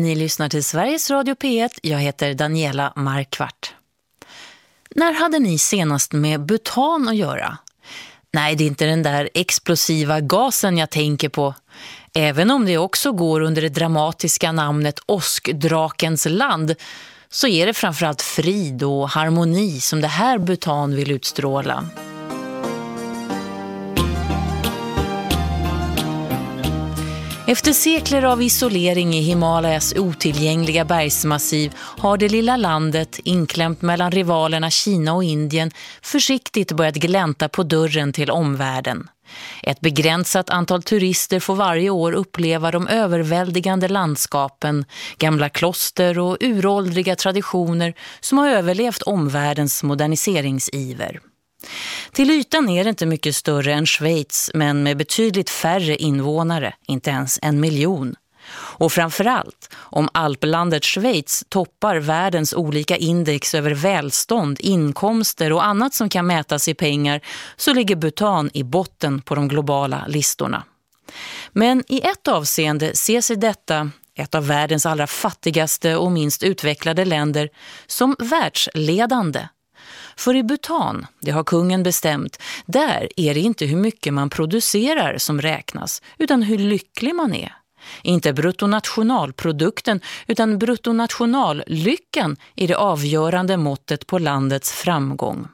Ni lyssnar till Sveriges Radio P1. Jag heter Daniela Markvart. När hade ni senast med butan att göra? Nej, det är inte den där explosiva gasen jag tänker på. Även om det också går under det dramatiska namnet Oskdrakens land så är det framförallt frid och harmoni som det här butan vill utstråla. Efter sekler av isolering i Himalayas otillgängliga bergsmassiv har det lilla landet, inklämt mellan rivalerna Kina och Indien, försiktigt börjat glänta på dörren till omvärlden. Ett begränsat antal turister får varje år uppleva de överväldigande landskapen, gamla kloster och uråldriga traditioner som har överlevt omvärldens moderniseringsiver. Till ytan är det inte mycket större än Schweiz men med betydligt färre invånare, inte ens en miljon. Och framförallt, om alplandet Schweiz toppar världens olika index över välstånd, inkomster och annat som kan mätas i pengar så ligger Bhutan i botten på de globala listorna. Men i ett avseende ser sig detta, ett av världens allra fattigaste och minst utvecklade länder, som världsledande för i Bhutan, det har kungen bestämt, där är det inte hur mycket man producerar som räknas, utan hur lycklig man är. Inte bruttonationalprodukten utan bruttonationallyckan är det avgörande måttet på landets framgång.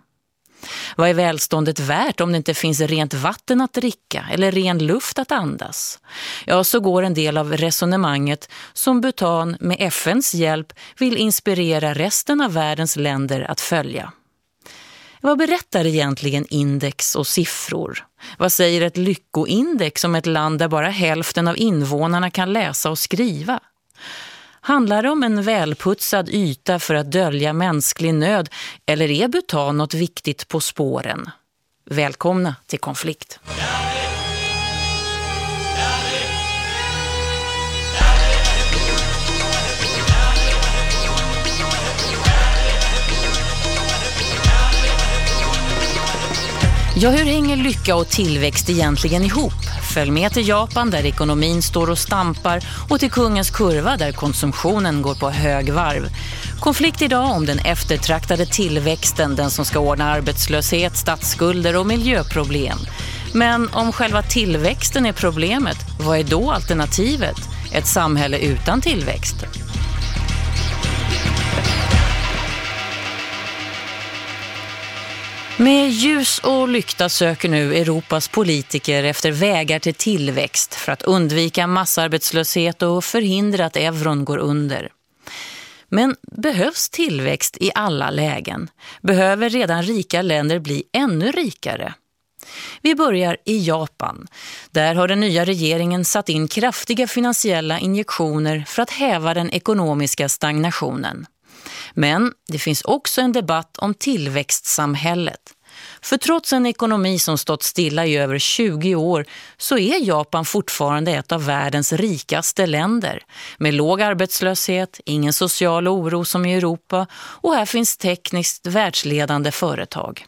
Vad är välståndet värt om det inte finns rent vatten att dricka eller ren luft att andas? Ja, så går en del av resonemanget som Bhutan med FNs hjälp vill inspirera resten av världens länder att följa. Vad berättar egentligen index och siffror? Vad säger ett lyckoindex om ett land där bara hälften av invånarna kan läsa och skriva? Handlar det om en välputsad yta för att dölja mänsklig nöd eller är Bhutan något viktigt på spåren? Välkomna till konflikt. Ja, hur hänger lycka och tillväxt egentligen ihop? Följ med till Japan där ekonomin står och stampar och till kungens kurva där konsumtionen går på hög varv. Konflikt idag om den eftertraktade tillväxten, den som ska ordna arbetslöshet, statsskulder och miljöproblem. Men om själva tillväxten är problemet, vad är då alternativet? Ett samhälle utan tillväxt? Med ljus och lykta söker nu Europas politiker efter vägar till tillväxt för att undvika massarbetslöshet och förhindra att euron går under. Men behövs tillväxt i alla lägen? Behöver redan rika länder bli ännu rikare? Vi börjar i Japan. Där har den nya regeringen satt in kraftiga finansiella injektioner för att häva den ekonomiska stagnationen. Men det finns också en debatt om tillväxtsamhället. För trots en ekonomi som stått stilla i över 20 år så är Japan fortfarande ett av världens rikaste länder. Med låg arbetslöshet, ingen social oro som i Europa och här finns tekniskt världsledande företag.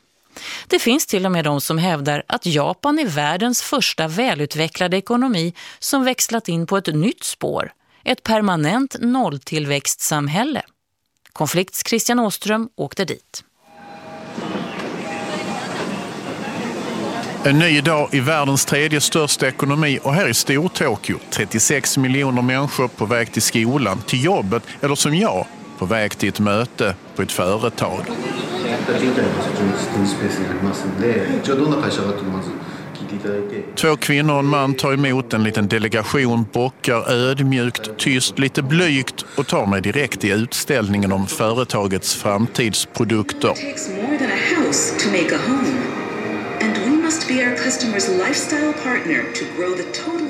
Det finns till och med de som hävdar att Japan är världens första välutvecklade ekonomi som växlat in på ett nytt spår, ett permanent nolltillväxtsamhälle. Konflikts Christian Åström åkte dit. En ny dag i världens tredje största ekonomi och här i Stor-Tokyo. 36 miljoner människor på väg till skolan, till jobbet eller som jag, på väg till ett möte på ett företag. Två kvinnor och en man tar emot en liten delegation, bockar ödmjukt, tyst, lite blygt och tar mig direkt i utställningen om företagets framtidsprodukter.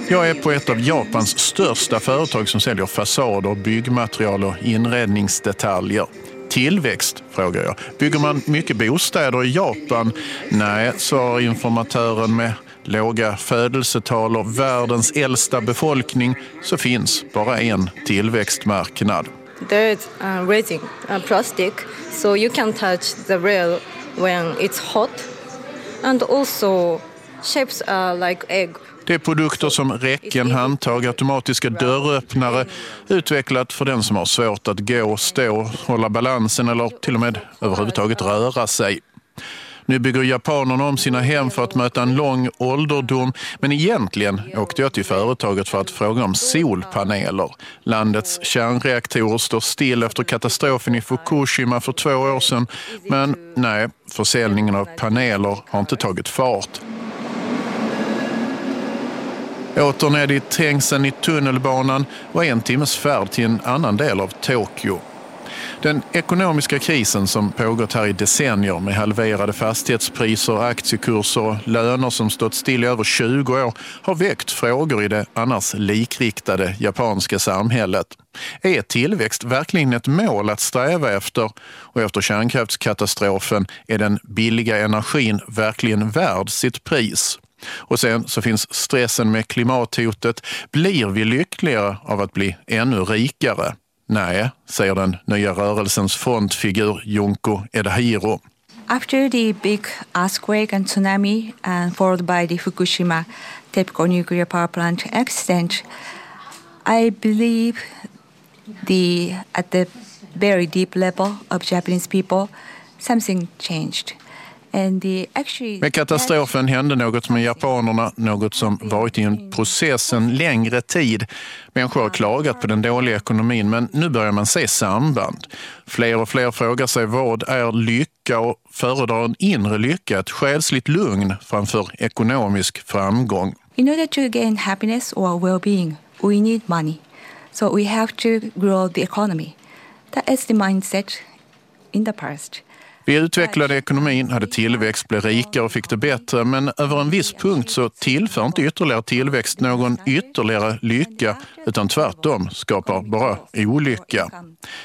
Jag är på ett av Japans största företag som säljer fasader, byggmaterial och inredningsdetaljer. Tillväxt, frågar jag. Bygger man mycket bostäder i Japan? Nej, svarar informatören med låga födelsetal och världens äldsta befolkning så finns bara en tillväxtmarknad. There is uh, resin, uh, plastic, so you can touch the rail when it's hot. And also shapes are like egg. Det är produkter som räcken, handtag, automatiska dörröppnare, utvecklat för den som har svårt att gå, stå, hålla balansen eller till och med överhuvudtaget röra sig. Nu bygger japanerna om sina hem för att möta en lång ålderdom. Men egentligen åkte jag till företaget för att fråga om solpaneler. Landets kärnreaktorer står still efter katastrofen i Fukushima för två år sedan. Men nej, försäljningen av paneler har inte tagit fart. Åter ned i trängseln i tunnelbanan och en timmes färd till en annan del av Tokyo. Den ekonomiska krisen som pågått här i decennier med halverade fastighetspriser, aktiekurser och löner som stått still i över 20 år har väckt frågor i det annars likriktade japanska samhället. Är tillväxt verkligen ett mål att sträva efter? Och efter kärnkraftskatastrofen är den billiga energin verkligen värd sitt pris? Och sen så finns stressen med klimathotet. Blir vi lyckligare av att bli ännu rikare? Nej, säger den nya rörelsens frontfigur Junko Edahiro. After the big earthquake and tsunami and followed by the Fukushima typical nuclear power plant accident, I believe the at the very deep level of Japanese people, something changed. Med katastrofen hände något med japanerna, något som varit i en process en längre tid. Människor har klagat på den dåliga ekonomin men nu börjar man se samband. Fler och fler frågar sig vad är lycka och föredrar en inre lycka, ett själsligt lugn framför ekonomisk framgång. In order to gain happiness or well-being, we need money. So we have to grow the economy. That is the mindset in the past. Vi utvecklade ekonomin, hade tillväxt, blev rikare och fick det bättre. Men över en viss punkt så tillför inte ytterligare tillväxt någon ytterligare lycka utan tvärtom skapar bara olycka.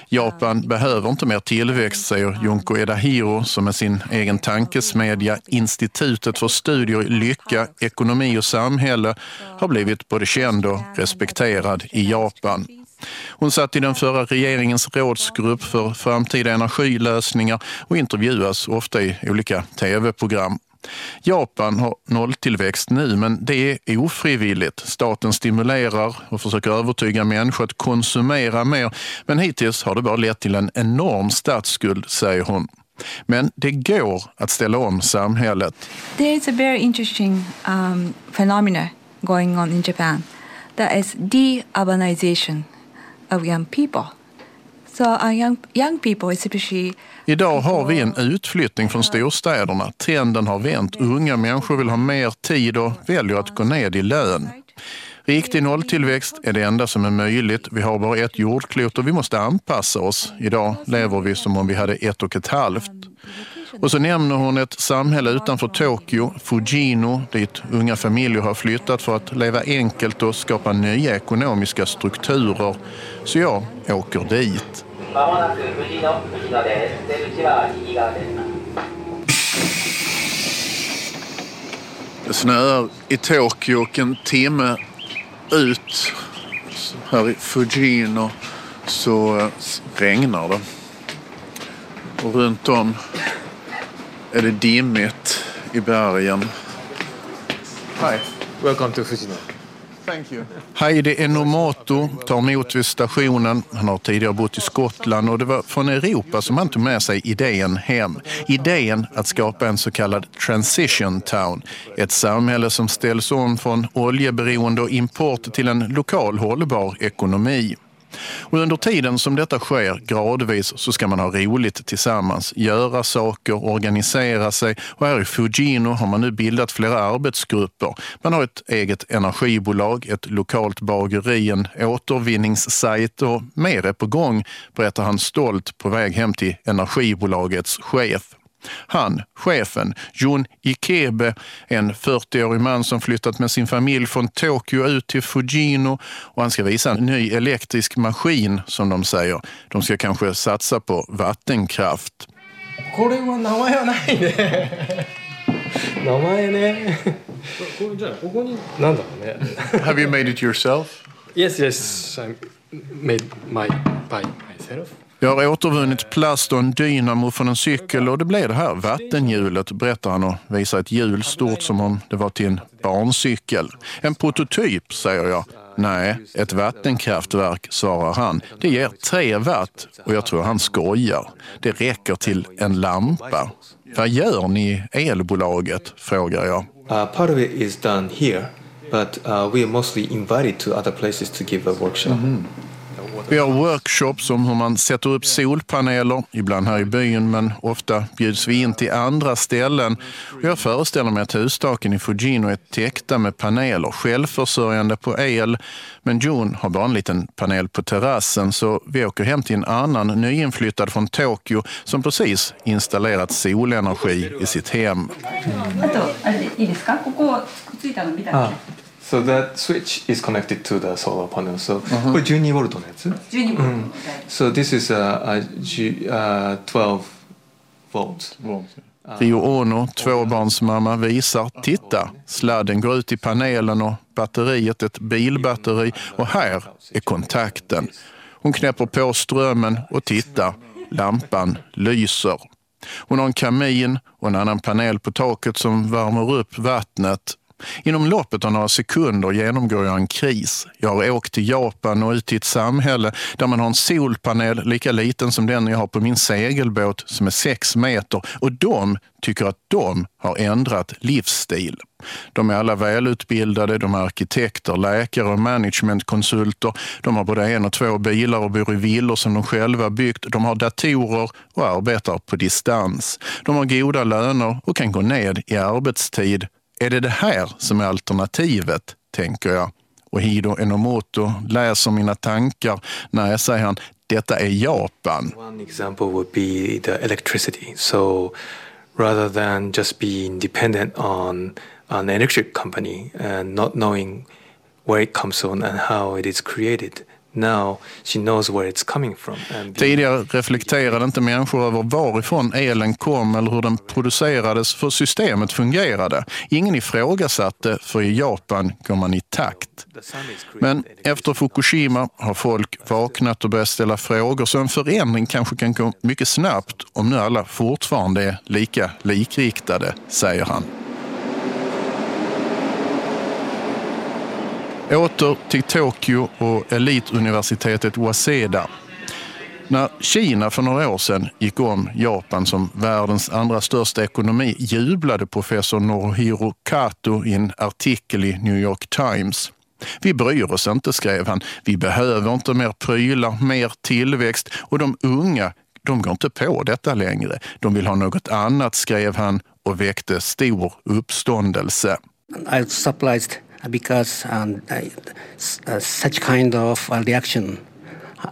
Japan behöver inte mer tillväxt, säger Junko Edahiro som med sin egen tankesmedja Institutet för studier i lycka, ekonomi och samhälle har blivit både känd och respekterad i Japan. Hon satt i den förra regeringens rådsgrupp för framtida energilösningar och intervjuas ofta i olika tv-program. Japan har nolltillväxt nu, men det är ofrivilligt. Staten stimulerar och försöker övertyga människor att konsumera mer. Men hittills har det bara lett till en enorm statsskuld, säger hon. Men det går att ställa om samhället. There is a very interesting um, phenomena going on in Japan. That is de-urbanization of young people. So our young, young people especially Idag har vi en utflyttning från storstäderna. Trenden har vänt. Unga människor vill ha mer tid och väljer att gå ned i lön. Riktig nolltillväxt är det enda som är möjligt. Vi har bara ett jordklot och vi måste anpassa oss. Idag lever vi som om vi hade ett och ett halvt. Och så nämner hon ett samhälle utanför Tokyo, Fujino, dit unga familjer har flyttat för att leva enkelt och skapa nya ekonomiska strukturer. Så jag åker dit. Det snöar i Tokyo och en timme ut här i Fujino så eh, regnar det. Och runt om är det dimmigt i bergen. Hi, welcome to Fujino. Heidi Enomoto tar emot vid stationen. Han har tidigare bott i Skottland och det var från Europa som han tog med sig idén hem. Idén att skapa en så kallad transition town. Ett samhälle som ställs om från oljeberoende och import till en lokal hållbar ekonomi. Och under tiden som detta sker gradvis så ska man ha roligt tillsammans, göra saker, organisera sig och här i Fujino har man nu bildat flera arbetsgrupper. Man har ett eget energibolag, ett lokalt bageri, en återvinningssajt och mer är på gång, berättar han stolt på väg hem till energibolagets chef. Han, chefen, Jun Ikebe, en 40-årig man som flyttat med sin familj från Tokyo ut till Fujino och han ska visa en ny elektrisk maskin som de säger. De ska kanske satsa på vattenkraft. Have you made it yourself? Yes, yes, I made my by myself. Jag har återvunnit plast och en dynamo från en cykel och det blev det här vattenhjulet, berättar han och visar ett hjul stort som om det var till en barncykel. En prototyp, säger jag. Nej, ett vattenkraftverk, svarar han. Det ger tre watt och jag tror han skojar. Det räcker till en lampa. Vad gör ni i elbolaget, frågar jag. Uh, part of it is done here, but uh, we are mostly invited to other places to give a workshop. Mm-hmm. Vi har workshops om hur man sätter upp solpaneler, ibland här i byn men ofta bjuds vi in till andra ställen. Och jag föreställer mig att hustaken i Fujino är täckta med paneler, självförsörjande på el. Men June har bara en liten panel på terrassen så vi åker hem till en annan nyinflyttad från Tokyo som precis installerat solenergi i sitt hem. Ah. So that switch is connected to the solar panel. So uh-huh. これ12ボルトのやつ ?12 ボルト。So this is a, a, G, uh, 12 volts. Rio Ono, tvåbarnsmamma, visar. Titta, sladden går ut i panelen och batteriet ett bilbatteri och här är kontakten. Hon knäpper på strömmen och titta, lampan lyser. Hon har en kamin och en annan panel på taket som värmer upp vattnet Inom loppet av några sekunder genomgår jag en kris. Jag har åkt till Japan och ut till ett samhälle där man har en solpanel lika liten som den jag har på min segelbåt som är sex meter och de tycker att de har ändrat livsstil. De är alla välutbildade, de är arkitekter, läkare och managementkonsulter. De har både en och två bilar och bor i villor som de själva byggt. De har datorer och arbetar på distans. De har goda löner och kan gå ned i arbetstid är det det här som är alternativet, tänker jag. Och Hido Enomoto läser mina tankar. Nej, säger han, detta är Japan. One example would be the electricity. So rather than just being dependent on an electric company and not knowing where it comes from and how it is created, Now she knows where it's coming from. Tidigare reflekterade inte människor över varifrån elen kom eller hur den producerades för systemet fungerade. Ingen ifrågasatte för i Japan går man i takt. Men efter Fukushima har folk vaknat och börjat ställa frågor så en förändring kanske kan gå mycket snabbt om nu alla fortfarande är lika likriktade, säger han. Åter till Tokyo och elituniversitetet Waseda. När Kina för några år sedan gick om Japan som världens andra största ekonomi jublade professor Norohiro Kato i en artikel i New York Times. Vi bryr oss inte, skrev han. Vi behöver inte mer prylar, mer tillväxt och de unga de går inte på detta längre. De vill ha något annat, skrev han och väckte stor uppståndelse. I surprised because um, I, uh, such kind of uh, reaction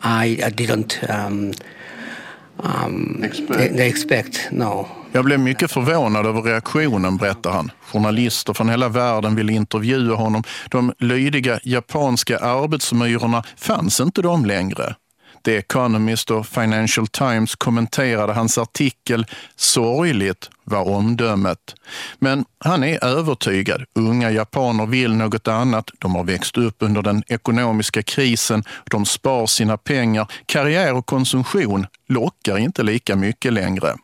I, I didn't um, um, expect. expect. No. Jag blev mycket förvånad över reaktionen, berättar han. Journalister från hela världen ville intervjua honom. De lydiga japanska arbetsmyrorna fanns inte de längre. The Economist och Financial Times kommenterade hans artikel. Sorgligt var omdömet. Men han är övertygad. Unga japaner vill något annat. De har växt upp under den ekonomiska krisen. De spar sina pengar. Karriär och konsumtion lockar inte lika mycket längre.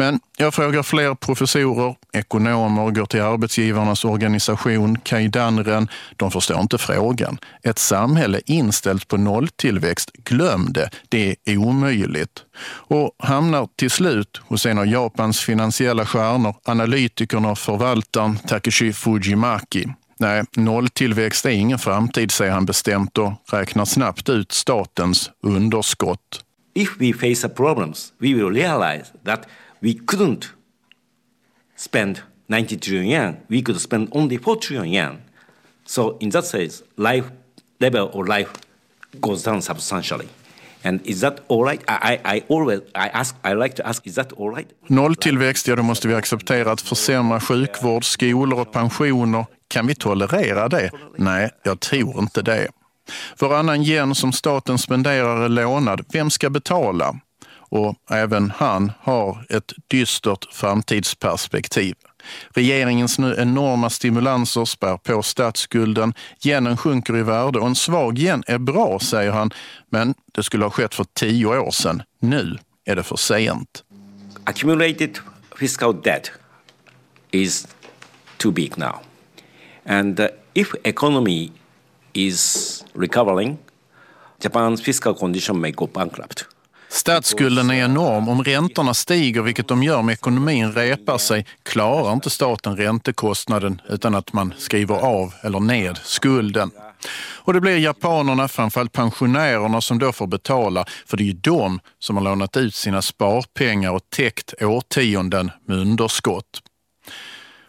Men jag frågar fler professorer, ekonomer, går till arbetsgivarnas organisation, Kaidanren. De förstår inte frågan. Ett samhälle inställt på nolltillväxt, glöm det, det är omöjligt. Och hamnar till slut hos en av Japans finansiella stjärnor, analytikern och förvaltaren Takeshi Fujimaki. Nej, nolltillväxt är ingen framtid, säger han bestämt och räknar snabbt ut statens underskott. If we face a problems, we will realize that we couldn't spend 90 trillion yen. We could spend only 4 trillion yen. So in that sense, life level or life goes down substantially. And is that all right? I, I, always I ask I like to ask is that all right? Nolltillväxt, ja då måste vi acceptera att försämra sjukvård, skolor och pensioner. Kan vi tolerera det? Nej, jag tror inte det. Varannan yen som staten spenderar är lånad. Vem ska betala? Och även han har ett dystert framtidsperspektiv. Regeringens nu enorma stimulanser spär på statsskulden, yenen sjunker i värde och en svag yen är bra, säger han. Men det skulle ha skett för tio år sedan. Nu är det för sent. Accumulated fiscal debt is too big now. And uh, if economy is recovering, Japan's fiscal condition may go bankrupt. Statsskulden är enorm. Om räntorna stiger, vilket de gör om ekonomin repar sig, klarar inte staten räntekostnaden utan att man skriver av eller ned skulden. Och det blir japanerna, framförallt pensionärerna, som då får betala. För det är ju de som har lånat ut sina sparpengar och täckt årtionden med underskott.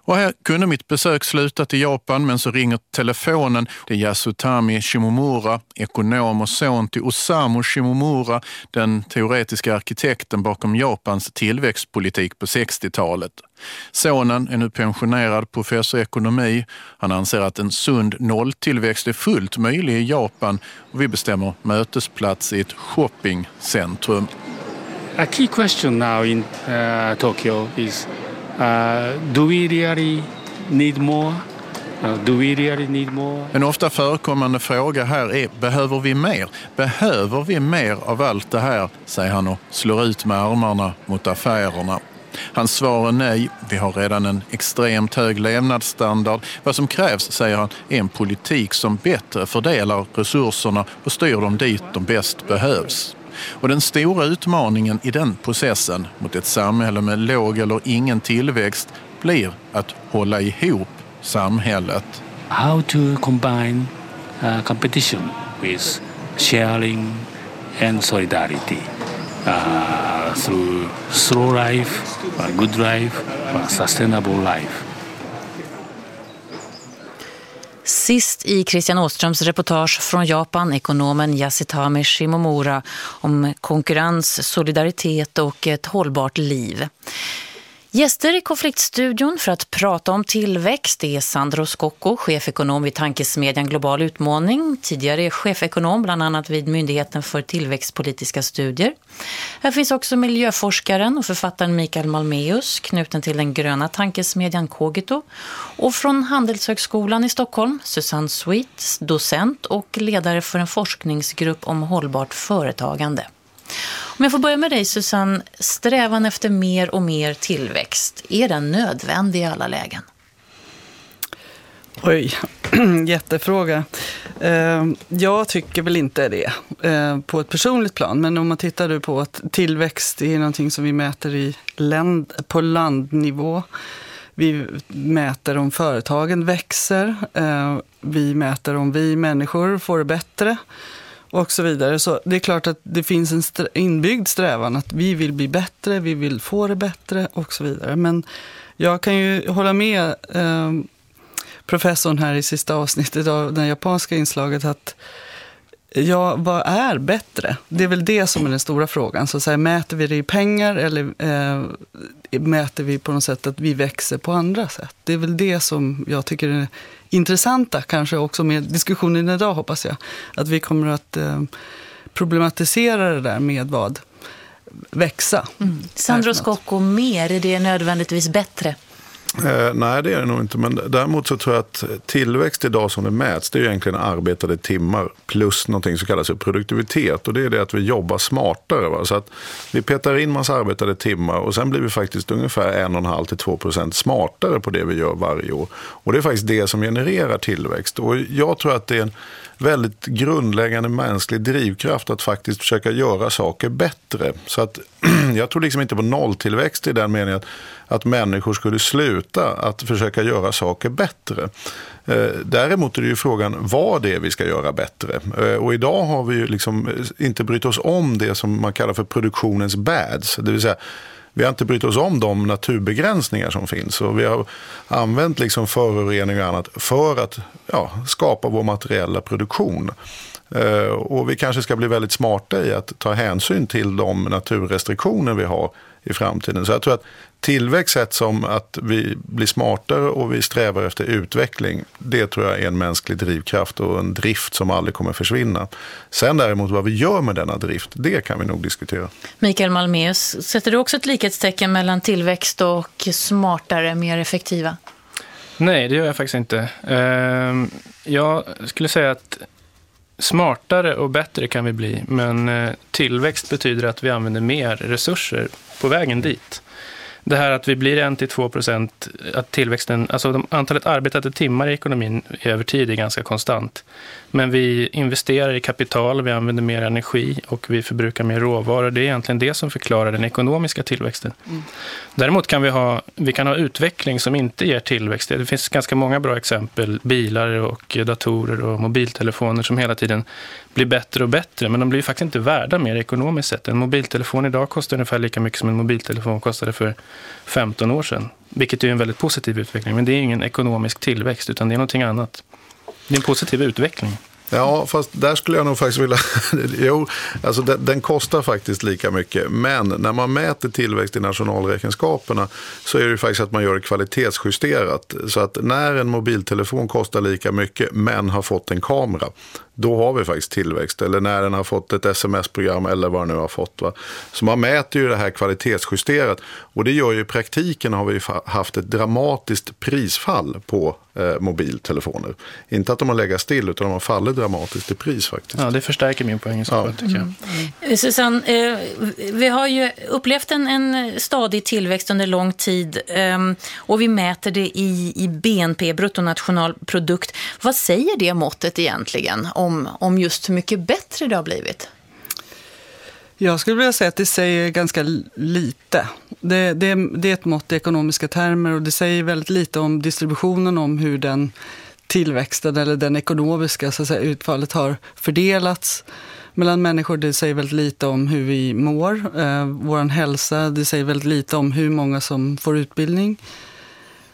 Och här kunde mitt besök slutat i Japan men så ringer telefonen. Det är Yasutami Shimomura, ekonom och son till Osamu Shimomura, den teoretiska arkitekten bakom Japans tillväxtpolitik på 60-talet. Sonen är nu pensionerad professor i ekonomi. Han anser att en sund nolltillväxt är fullt möjlig i Japan och vi bestämmer mötesplats i ett shoppingcentrum. A key question now in uh, Tokyo is Uh, do we really need more? Uh, do we really need more? En ofta förekommande fråga här är, behöver vi mer? Behöver vi mer av allt det här? säger han och slår ut med armarna mot affärerna. Hans svar är nej, vi har redan en extremt hög levnadsstandard. Vad som krävs, säger han, är en politik som bättre fördelar resurserna och styr dem dit de bäst behövs. Och den stora utmaningen i den processen mot ett samhälle med låg eller ingen tillväxt blir att hålla ihop samhället. How to combine uh, competition with sharing and solidarity uh, through slow life, a good life, a sustainable life. Sist i Christian Åströms reportage från Japan, ekonomen Yasitame Shimomura om konkurrens, solidaritet och ett hållbart liv. Gäster i konfliktstudion för att prata om tillväxt är Sandro Scocco, chefekonom vid tankesmedjan Global utmaning. Tidigare chefekonom bland annat vid Myndigheten för tillväxtpolitiska studier. Här finns också miljöforskaren och författaren Mikael Malmeus, knuten till den gröna tankesmedjan Kogito. Och från Handelshögskolan i Stockholm, Susanne Sweet, docent och ledare för en forskningsgrupp om hållbart företagande. Om jag får börja med dig Susanne, strävan efter mer och mer tillväxt, är den nödvändig i alla lägen? Oj, jättefråga. Eh, jag tycker väl inte det eh, på ett personligt plan. Men om man tittar på att tillväxt är någonting som vi mäter i land, på landnivå. Vi mäter om företagen växer. Eh, vi mäter om vi människor får det bättre och så vidare. Så det är klart att det finns en inbyggd strävan att vi vill bli bättre, vi vill få det bättre och så vidare. Men jag kan ju hålla med eh, professorn här i sista avsnittet av det japanska inslaget att Ja, vad är bättre? Det är väl det som är den stora frågan. Så, så här, mäter vi det i pengar eller eh, mäter vi på något sätt att vi växer på andra sätt? Det är väl det som jag tycker är intressanta, kanske också med diskussionen idag hoppas jag. Att vi kommer att eh, problematisera det där med vad växa. Mm. Sandro Scocco, mer, är det nödvändigtvis bättre? Eh, nej, det är det nog inte. Men däremot så tror jag att tillväxt idag som det mäts, det är egentligen arbetade timmar plus någonting som kallas för produktivitet. Och det är det att vi jobbar smartare. Va? Så att vi petar in massa arbetade timmar och sen blir vi faktiskt ungefär 1,5-2 procent smartare på det vi gör varje år. Och det är faktiskt det som genererar tillväxt. Och jag tror att det är en väldigt grundläggande mänsklig drivkraft att faktiskt försöka göra saker bättre. Så att jag tror liksom inte på nolltillväxt i den meningen att, att människor skulle sluta att försöka göra saker bättre. Eh, däremot är det ju frågan vad det är vi ska göra bättre. Eh, och idag har vi ju liksom eh, inte brytt oss om det som man kallar för produktionens bads. Det vill säga vi har inte brytt oss om de naturbegränsningar som finns. Och vi har använt liksom förorening och annat för att ja, skapa vår materiella produktion. Eh, och vi kanske ska bli väldigt smarta i att ta hänsyn till de naturrestriktioner vi har i framtiden. Så jag tror att tillväxt sett som att vi blir smartare och vi strävar efter utveckling, det tror jag är en mänsklig drivkraft och en drift som aldrig kommer försvinna. Sen däremot vad vi gör med denna drift, det kan vi nog diskutera. Mikael Malmeus, sätter du också ett likhetstecken mellan tillväxt och smartare, mer effektiva? Nej, det gör jag faktiskt inte. Ehm, jag skulle säga att smartare och bättre kan vi bli, men eh, tillväxt betyder att vi använder mer resurser på vägen dit det här att vi blir 1-2 procent, att tillväxten, alltså antalet arbetade timmar i ekonomin över tid är ganska konstant. Men vi investerar i kapital, vi använder mer energi och vi förbrukar mer råvaror. Det är egentligen det som förklarar den ekonomiska tillväxten. Mm. Däremot kan vi ha, vi kan ha utveckling som inte ger tillväxt. Det finns ganska många bra exempel, bilar och datorer och mobiltelefoner som hela tiden blir bättre och bättre. Men de blir faktiskt inte värda mer ekonomiskt sett. En mobiltelefon idag kostar ungefär lika mycket som en mobiltelefon kostade för 15 år sedan. Vilket är en väldigt positiv utveckling. Men det är ingen ekonomisk tillväxt utan det är någonting annat. Det är en positiv utveckling. Ja, fast där skulle jag nog faktiskt vilja... jo, alltså den, den, kostar faktiskt lika mycket. Men när man mäter tillväxt i nationalräkenskaperna så är det ju faktiskt att man gör det kvalitetsjusterat. Så att när en mobiltelefon kostar lika mycket men har fått en kamera då har vi faktiskt tillväxt. Eller när den har fått ett sms-program eller vad den nu har fått. Va? Så man mäter ju det här kvalitetsjusterat. Och det gör ju i praktiken har vi haft ett dramatiskt prisfall på eh, mobiltelefoner. Inte att de har legat still utan de har fallit dramatiskt i pris faktiskt. Ja, det förstärker min poäng så ja. tycker jag. Mm. Susanne, eh, vi har ju upplevt en, en stadig tillväxt under lång tid eh, och vi mäter det i, i BNP, bruttonationalprodukt. Vad säger det måttet egentligen om, om just hur mycket bättre det har blivit? Jag skulle vilja säga att det säger ganska lite. Det, det, det, är ett mått i ekonomiska termer och det säger väldigt lite om distributionen, om hur den tillväxten eller den ekonomiska så att säga, utfallet har fördelats mellan människor. Det säger väldigt lite om hur vi mår, eh, vår hälsa. Det säger väldigt lite om hur många som får utbildning.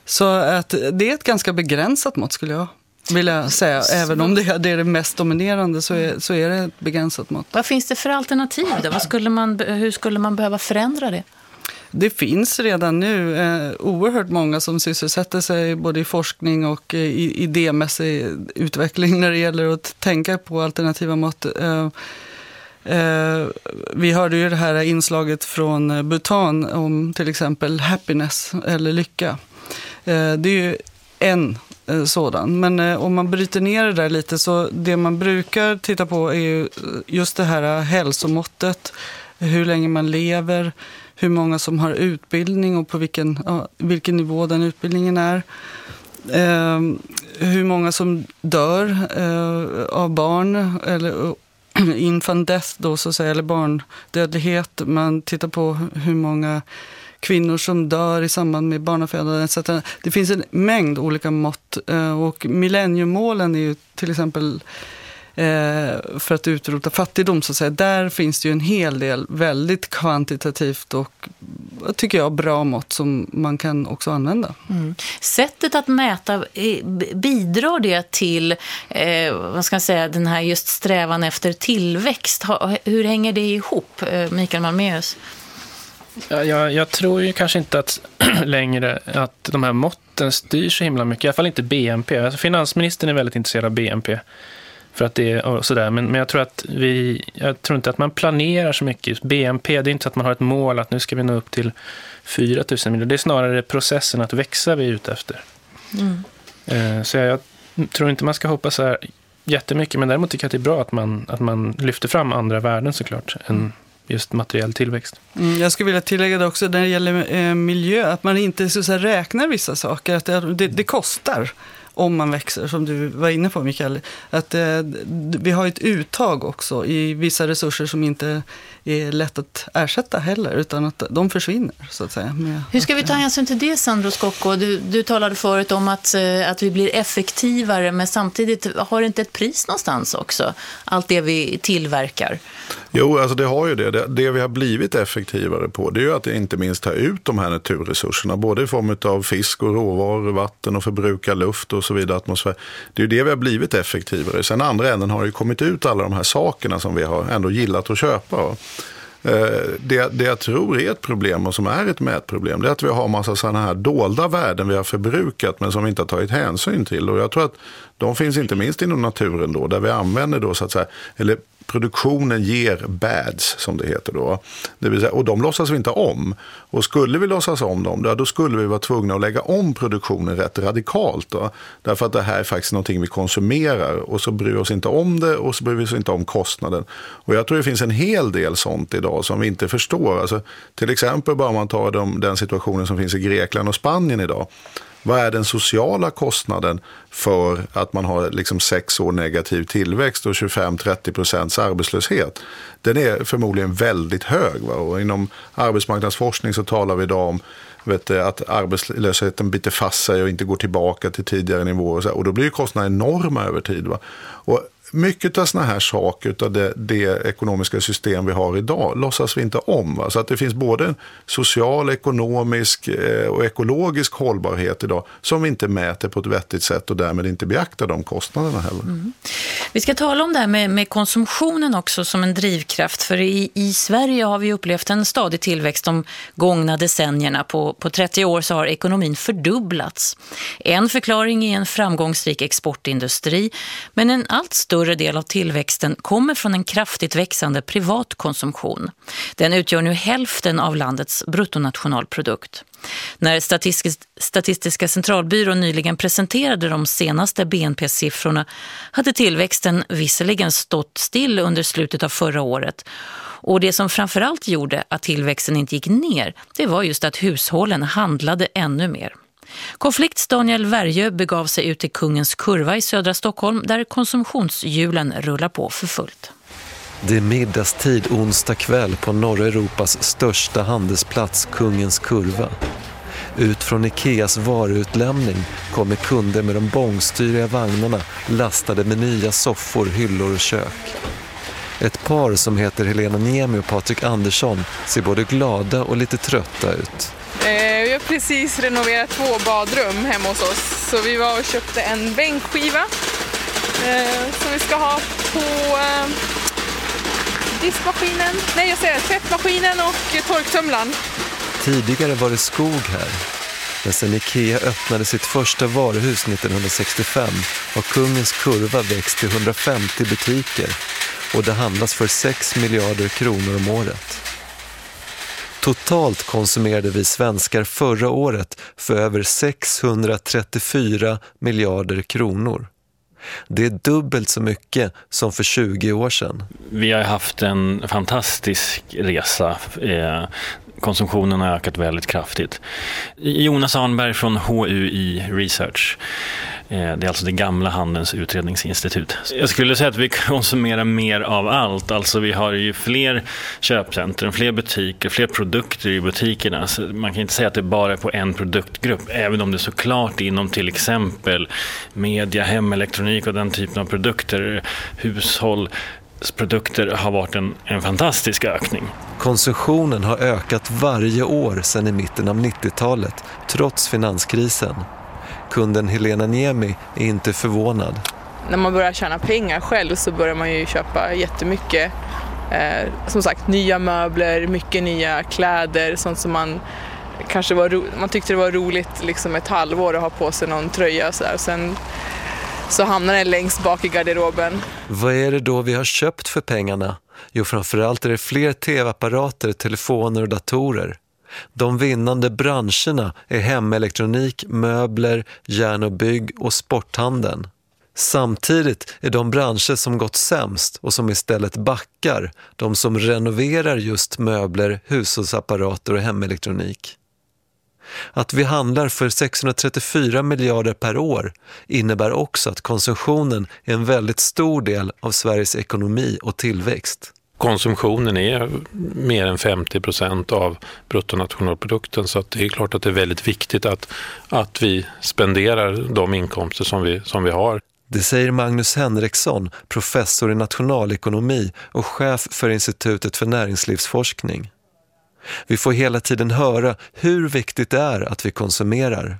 Så att det är ett ganska begränsat mått skulle jag vill jag säga. Även om det är det, mest dominerande så är, så är det ett begränsat mått. Vad finns det för alternativ? Då? Vad skulle man, hur skulle man behöva förändra det? Det finns redan nu eh, oerhört många som sysselsätter sig både i forskning och eh, i idémässig utveckling när det gäller att tänka på alternativa mått. Eh, eh, vi hörde ju det här inslaget från Bhutan om till exempel happiness eller lycka. Eh, det är ju en Eh, sådan. Men eh, om man bryter ner det där lite så det man brukar titta på är ju eh, just det här eh, hälsomåttet. Hur länge man lever, hur många som har utbildning och på vilken, ja, vilken nivå den utbildningen är. Eh, hur många som dör eh, av barn eller infant death då så att säga, eller barndödlighet. Man tittar på hur många kvinnor som dör i samband med barnafödande. etc. Det finns en mängd olika mått eh, och millenniemålen är ju till exempel eh, för att utrota fattigdom. Så att säga. Där finns det ju en hel del väldigt kvantitativt och tycker jag bra mått som man kan också använda. Mm. Sättet att mäta, eh, bidrar det till eh, vad ska jag säga, den här just strävan efter tillväxt? Hur hänger det ihop, Mikael Malmeus? Ja, jag, jag, tror ju kanske inte att längre att de här måtten styr så himla mycket. I alla fall inte BNP. Alltså, finansministern är väldigt intresserad av BNP. För att det är sådär. Men, men jag tror att vi, jag tror inte att man planerar så mycket. BNP, det är inte så att man har ett mål att nu ska vi nå upp till 4 000 miljoner. Det är snarare processen att växa vi är ute efter. Mm. Eh, så jag, jag, tror inte man ska hoppas så här jättemycket. Men däremot tycker jag att det är bra att man, att man lyfter fram andra värden såklart. Än, just materiell tillväxt. Mm, jag skulle vilja tillägga det också när det gäller eh, miljö, att man inte så, så räknar vissa saker. Att det, det, det, kostar om man växer, som du var inne på Mikael. Att, eh, vi har ett uttag också i vissa resurser som inte är lätt att ersätta heller, utan att de försvinner. så att säga. Hur ska vi ta hänsyn till det, Sandro Scocco? Du, du talade förut om att, eh, att vi blir effektivare, men samtidigt har det inte ett pris någonstans också, allt det vi tillverkar? Jo, alltså det har ju det. det. Det vi har blivit effektivare på det är ju att inte minst ta ut de här naturresurserna, både i form av fisk och råvaror, vatten och förbruka luft och så vidare, atmosfär. Det är ju det vi har blivit effektivare. Sen andra änden har det ju kommit ut alla de här sakerna som vi har ändå gillat att köpa. Eh, det, det jag tror är ett problem och som är ett mätproblem det är att vi har massa sådana här dolda värden vi har förbrukat men som vi inte har tagit hänsyn till. Och jag tror att de finns inte minst inom naturen då där vi använder då så att säga, eller produktionen ger bads, som det heter då. Det vill säga, och de låtsas vi inte om. Och skulle vi låtsas om dem, då, skulle vi vara tvungna att lägga om produktionen rätt radikalt. Då. Därför att det här är faktiskt någonting vi konsumerar och så bryr vi oss inte om det och så bryr vi oss inte om kostnaden. Och jag tror det finns en hel del sånt idag som vi inte förstår. Alltså, till exempel bara man tar de, den situationen som finns i Grekland och Spanien idag. Vad är den sociala kostnaden för att man har liksom sex år negativ tillväxt och 25-30 procents arbetslöshet? Den är förmodligen väldigt hög. Va? Och inom arbetsmarknadsforskning så talar vi idag om vet, att arbetslösheten biter fast sig och inte går tillbaka till tidigare nivåer. Och, så, och då blir kostnaderna enorma över tid. Va? Och mycket av sådana här saker, av det, det, ekonomiska system vi har idag, låtsas vi inte om. Va? Så att det finns både en social, ekonomisk eh, och ekologisk hållbarhet idag som vi inte mäter på ett vettigt sätt och därmed inte beaktar de kostnaderna heller. Mm. Vi ska tala om det här med, med, konsumtionen också som en drivkraft. För i, i Sverige har vi upplevt en stadig tillväxt de gångna decennierna. På, på 30 år så har ekonomin fördubblats. En förklaring är en framgångsrik exportindustri, men en allt större större del av tillväxten kommer från en kraftigt växande privat konsumtion. Den utgör nu hälften av landets bruttonationalprodukt. När Statistiska centralbyrån nyligen presenterade de senaste BNP-siffrorna hade tillväxten visserligen stått still under slutet av förra året. Och det som framförallt gjorde att tillväxten inte gick ner, det var just att hushållen handlade ännu mer. Konflikts Daniel Värjö begav sig ut till Kungens kurva i södra Stockholm där konsumtionshjulen rullar på för fullt. Det är middagstid onsdag kväll på norra Europas största handelsplats Kungens kurva. Ut från Ikeas varuutlämning kommer kunder med de bångstyriga vagnarna lastade med nya soffor, hyllor och kök. Ett par som heter Helena Niemi och Patrik Andersson ser både glada och lite trötta ut. Eh, vi har precis renoverat två badrum hemma hos oss så vi var och köpte en bänkskiva eh, som vi ska ha på eh, diskmaskinen, nej jag säger tvättmaskinen och torktumlaren. Tidigare var det skog här. Men sedan Ikea öppnade sitt första varuhus 1965 har Kungens kurva växt till 150 butiker och det handlas för 6 miljarder kronor om året. Totalt konsumerade vi svenskar förra året för över 634 miljarder kronor. Det är dubbelt så mycket som för 20 år sedan. Vi har haft en fantastisk resa. Eh, konsumtionen har ökat väldigt kraftigt. Jonas Arnberg från HUI Research det är alltså det gamla Handelns utredningsinstitut. Jag skulle säga att vi konsumerar mer av allt. Alltså vi har ju fler köpcentrum, fler butiker, fler produkter i butikerna. Så man kan inte säga att det bara är på en produktgrupp. Även om det såklart inom till exempel media, hemelektronik och den typen av produkter, hushåll, produkter har varit en, en fantastisk ökning. Konsumtionen har ökat varje år sedan i mitten av 90-talet, trots finanskrisen. Kunden Helena Niemi är inte förvånad. När man börjar tjäna pengar själv så börjar man ju köpa jättemycket. Eh, som sagt, nya möbler, mycket nya kläder, sånt som man kanske var man tyckte det var roligt liksom ett halvår att ha på sig någon tröja och så där. Sen så hamnar den längst bak i garderoben. Vad är det då vi har köpt för pengarna? Jo, framförallt är det fler tv-apparater, telefoner och datorer. De vinnande branscherna är hemelektronik, möbler, järn och bygg och sporthandeln. Samtidigt är de branscher som gått sämst och som istället backar de som renoverar just möbler, hushållsapparater och hemelektronik. Att vi handlar för 634 miljarder per år innebär också att konsumtionen är en väldigt stor del av Sveriges ekonomi och tillväxt konsumtionen är mer än 50 procent av bruttonationalprodukten så det är klart att det är väldigt viktigt att, att vi spenderar de inkomster som vi, som vi har. Det säger Magnus Henriksson, professor i nationalekonomi och chef för Institutet för näringslivsforskning. Vi får hela tiden höra hur viktigt det är att vi konsumerar.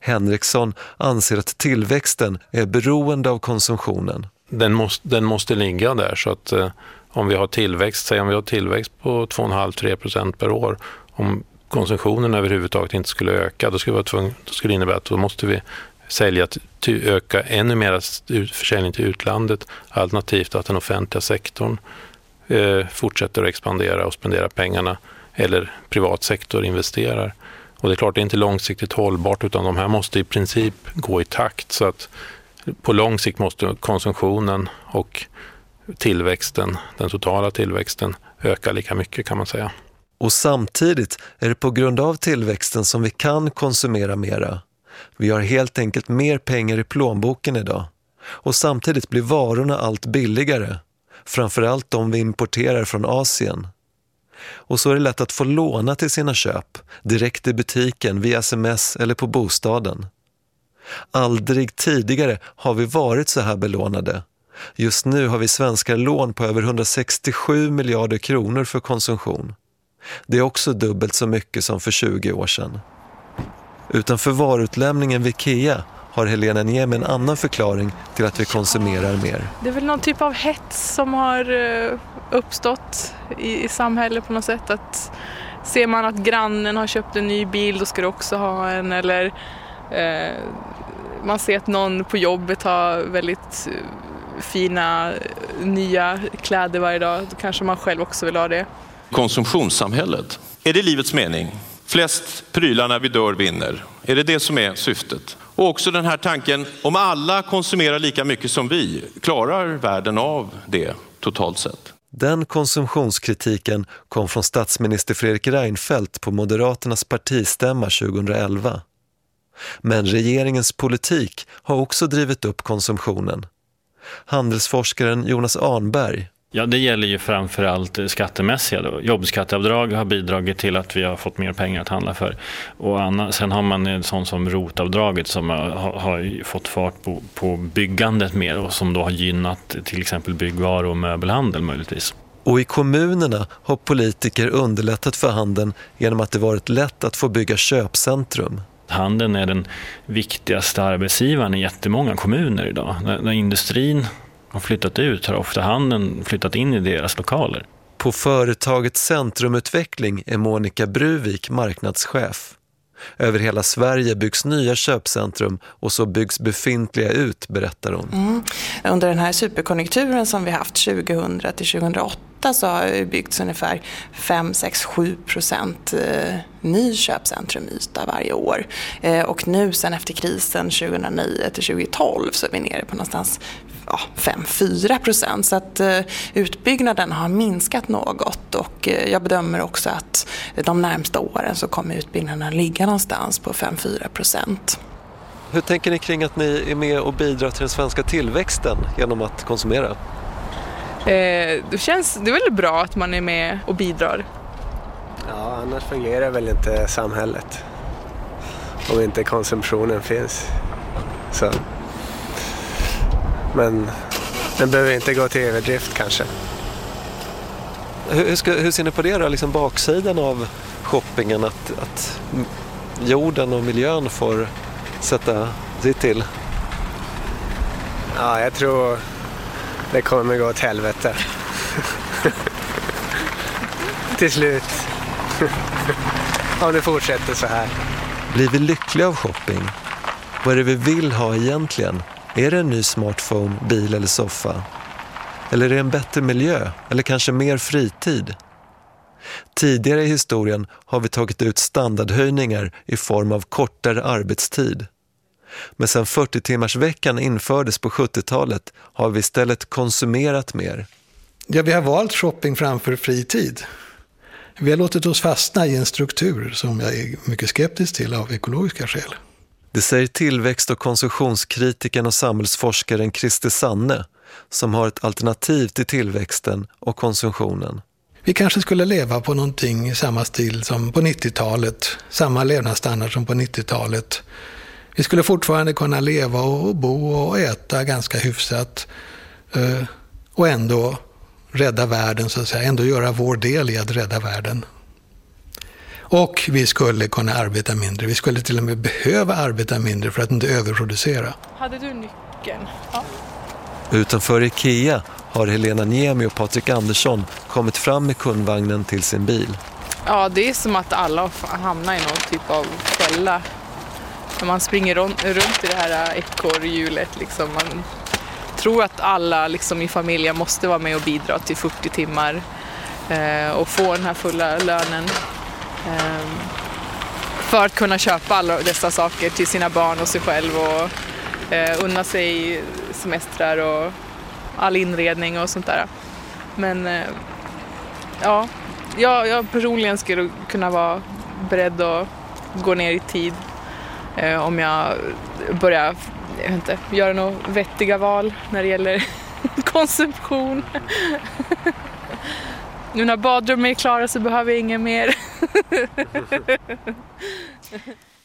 Henriksson anser att tillväxten är beroende av konsumtionen. Den måste, den måste ligga där så att eh, om vi har tillväxt, säg om vi har tillväxt på 2,5-3 procent per år, om konsumtionen överhuvudtaget inte skulle öka, då skulle, vara tvungna, då skulle det innebära att då måste vi sälja till, öka ännu mer försäljning till utlandet, alternativt att den offentliga sektorn eh, fortsätter att expandera och spendera pengarna eller privat sektor investerar. Och det är klart, det är inte långsiktigt hållbart utan de här måste i princip gå i takt så att på lång sikt måste konsumtionen och tillväxten, den totala tillväxten, ökar lika mycket kan man säga. Och samtidigt är det på grund av tillväxten som vi kan konsumera mera. Vi har helt enkelt mer pengar i plånboken idag. Och samtidigt blir varorna allt billigare. Framförallt de vi importerar från Asien. Och så är det lätt att få låna till sina köp, direkt i butiken, via sms eller på bostaden. Aldrig tidigare har vi varit så här belånade. Just nu har vi svenskar lån på över 167 miljarder kronor för konsumtion. Det är också dubbelt så mycket som för 20 år sedan. Utanför varutlämningen vid Ikea har Helena Niemi en annan förklaring till att vi konsumerar mer. Det är väl någon typ av hets som har eh, uppstått i, i samhället på något sätt. Att ser man att grannen har köpt en ny bil då ska du också ha en eller eh, man ser att någon på jobbet har väldigt fina nya kläder varje dag. Då kanske man själv också vill ha det. Konsumtionssamhället, är det livets mening? Flest prylar när vi dör vinner. Är det det som är syftet? Och också den här tanken, om alla konsumerar lika mycket som vi, klarar världen av det totalt sett? Den konsumtionskritiken kom från statsminister Fredrik Reinfeldt på Moderaternas partistämma 2011. Men regeringens politik har också drivit upp konsumtionen. Handelsforskaren Jonas Arnberg Ja, det gäller ju framförallt skattemässiga. Då. Jobbskatteavdrag har bidragit till att vi har fått mer pengar att handla för. Och annan, sen har man en sån som rotavdraget som har, har fått fart på, på byggandet mer och som då har gynnat till exempel byggvaror och möbelhandel möjligtvis. Och i kommunerna har politiker underlättat för handeln genom att det varit lätt att få bygga köpcentrum. Handeln är den viktigaste arbetsgivaren i jättemånga kommuner idag. När, när industrin har flyttat ut har ofta handeln flyttat in i deras lokaler. På företaget Centrumutveckling är Monica Bruvik marknadschef. Över hela Sverige byggs nya köpcentrum och så byggs befintliga ut, berättar hon. Mm. Under den här superkonjunkturen som vi haft 2000 till 2008 så har det byggts ungefär 5, 6, 7 procent eh, ny köpcentrumyta varje år. Eh, och nu sen efter krisen 2009 till 2012 så är vi nere på någonstans ja, 5-4 procent. Så att eh, utbyggnaden har minskat något och eh, jag bedömer också att de närmsta åren så kommer utbyggnaden ligga någonstans på 5-4 procent. Hur tänker ni kring att ni är med och bidrar till den svenska tillväxten genom att konsumera? Eh, det, känns, det är väl bra att man är med och bidrar. Ja, annars fungerar väl inte samhället om inte konsumtionen finns. Så men den behöver inte gå till överdrift kanske. Hur, ska, hur ser ni på det då, liksom baksidan av shoppingen? Att, att jorden och miljön får sätta sitt till? Ja, jag tror det kommer gå åt helvete. till slut. Om det fortsätter så här. Blir vi lyckliga av shopping? Vad är det vi vill ha egentligen? Är det en ny smartphone, bil eller soffa? Eller är det en bättre miljö? Eller kanske mer fritid? Tidigare i historien har vi tagit ut standardhöjningar i form av kortare arbetstid. Men sedan 40-timmarsveckan infördes på 70-talet har vi istället konsumerat mer. Ja, vi har valt shopping framför fritid. Vi har låtit oss fastna i en struktur som jag är mycket skeptisk till av ekologiska skäl. Det säger tillväxt- och konsumtionskritikern och samhällsforskaren Christer Sanne som har ett alternativ till tillväxten och konsumtionen. Vi kanske skulle leva på någonting i samma stil som på 90-talet, samma levnadsstandard som på 90-talet. Vi skulle fortfarande kunna leva och bo och äta ganska hyfsat eh, och ändå rädda världen, så att säga. Ändå göra vår del i att rädda världen. Och vi skulle kunna arbeta mindre. Vi skulle till och med behöva arbeta mindre för att inte överproducera. Hade du nyckeln? Ja. Utanför Ikea har Helena Niemi och Patrik Andersson kommit fram med kundvagnen till sin bil. Ja, det är som att alla hamnar i någon typ av fälla. När man springer runt i det här ekorrhjulet. Liksom. Man tror att alla liksom, i familjen måste vara med och bidra till 40 timmar eh, och få den här fulla lönen. Eh, för att kunna köpa alla dessa saker till sina barn och sig själv och eh, unna sig semestrar och all inredning och sånt där. Men eh, ja, jag, jag personligen skulle kunna vara beredd att gå ner i tid om jag börjar jag inte, göra några vettiga val när det gäller konsumtion. nu när badrummet är klara så behöver jag inget mer.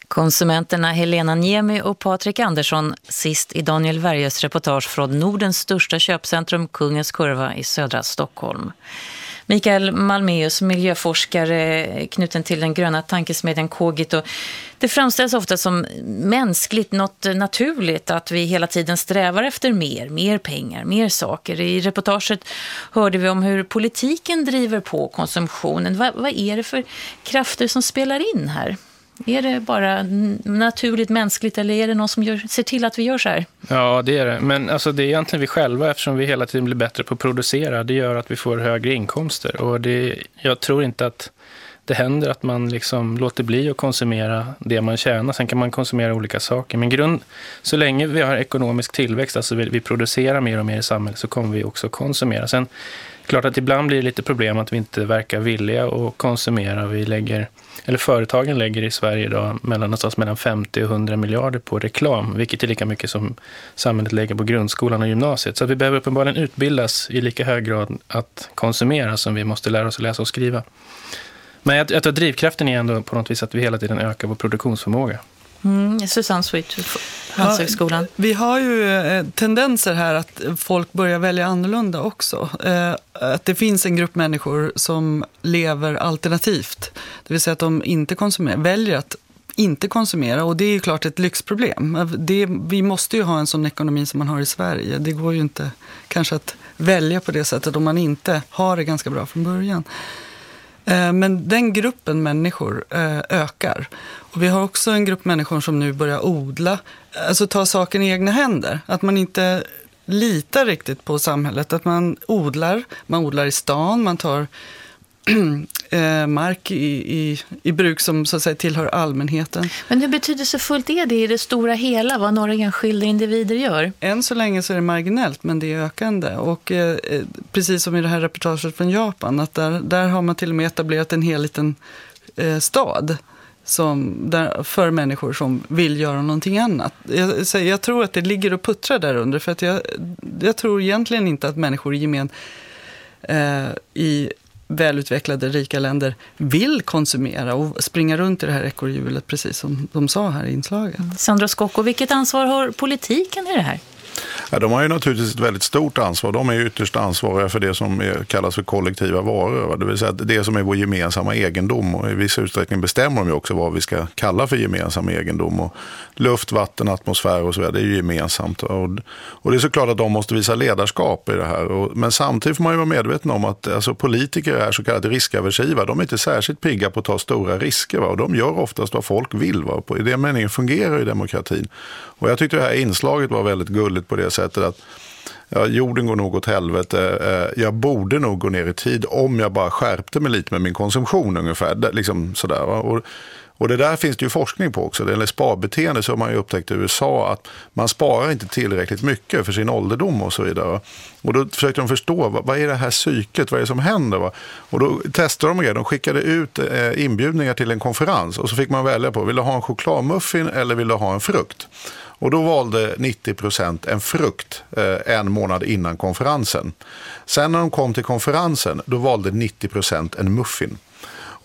Konsumenterna Helena Niemi och Patrik Andersson sist i Daniel Värjes reportage från Nordens största köpcentrum Kungens Kurva i södra Stockholm. Mikael Malmeus, miljöforskare knuten till den gröna tankesmedjan Kogito. Det framställs ofta som mänskligt, något naturligt att vi hela tiden strävar efter mer, mer pengar, mer saker. I reportaget hörde vi om hur politiken driver på konsumtionen. Vad, vad är det för krafter som spelar in här? Är det bara naturligt mänskligt eller är det någon som gör, ser till att vi gör så här? Ja, det är det. Men alltså, det är egentligen vi själva eftersom vi hela tiden blir bättre på att producera. Det gör att vi får högre inkomster. Och det, jag tror inte att det händer att man liksom låter bli att konsumera det man tjänar. Sen kan man konsumera olika saker. Men grund, så länge vi har ekonomisk tillväxt, alltså vi, vi producerar mer och mer i samhället, så kommer vi också konsumera. Sen klart att ibland blir det lite problem att vi inte verkar villiga att konsumera. Vi lägger, eller företagen lägger i Sverige idag mellan, någonstans mellan 50 och 100 miljarder på reklam, vilket är lika mycket som samhället lägger på grundskolan och gymnasiet. Så vi behöver uppenbarligen utbildas i lika hög grad att konsumera som vi måste lära oss att läsa och skriva. Men jag, jag tror drivkraften är ändå på något vis att vi hela tiden ökar vår produktionsförmåga. Mm, Susanne Sweet, Handelshögskolan. Ja, vi har ju eh, tendenser här att folk börjar välja annorlunda också. Eh, att det finns en grupp människor som lever alternativt. Det vill säga att de inte konsumerar, väljer att inte konsumera. Och det är ju klart ett lyxproblem. Det, vi måste ju ha en sån ekonomi som man har i Sverige. Det går ju inte kanske att välja på det sättet om man inte har det ganska bra från början. Eh, men den gruppen människor eh, ökar. Och vi har också en grupp människor som nu börjar odla, eh, alltså ta saken i egna händer. Att man inte litar riktigt på samhället. Att man odlar, man odlar i stan, man tar mark i, i, i bruk som så att säga tillhör allmänheten. Men hur betydelsefullt är det i det stora hela, vad några enskilda individer gör? Än så länge så är det marginellt, men det är ökande. Och eh, eh, precis som i det här reportaget från Japan, att där, där har man till och med etablerat en hel liten eh, stad som, där, för människor som vill göra någonting annat. Jag, så jag tror att det ligger och puttrar där under, för att jag, jag tror egentligen inte att människor i gemen eh, i välutvecklade rika länder vill konsumera och springa runt i det här ekorrhjulet, precis som de sa här i inslaget. Sandra Skocko, vilket ansvar har politiken i det här? Ja, de har ju naturligtvis ett väldigt stort ansvar. De är ju ytterst ansvariga för det som är, kallas för kollektiva varor. Det vill säga det som är vår gemensamma egendom. Och I viss utsträckning bestämmer de ju också vad vi ska kalla för gemensam egendom. Och luft, vatten, atmosfär och så vidare, det är ju gemensamt. Och, och det är såklart att de måste visa ledarskap i det här. Och, men samtidigt får man ju vara medveten om att alltså, politiker är så kallade riskaversiva. De är inte särskilt pigga på att ta stora risker. Va? Och de gör oftast vad folk vill. Va? I den meningen fungerar ju demokratin. Och jag tyckte det här inslaget var väldigt gulligt på det sättet att ja, jorden går nog åt helvete. Eh, jag borde nog gå ner i tid om jag bara skärpte mig lite med min konsumtion ungefär. Liksom sådär, och, och det där finns det ju forskning på också. Det sparbeteende så har man ju upptäckt i USA att man sparar inte tillräckligt mycket för sin ålderdom och så vidare. Och då försökte de förstå vad, är det här psyket, vad är det som händer? Va? Och då testade de det. De skickade ut eh, inbjudningar till en konferens och så fick man välja på, vill du ha en chokladmuffin eller vill du ha en frukt? Och då valde 90 procent en frukt eh, en månad innan konferensen. Sen när de kom till konferensen, då valde 90 procent en muffin.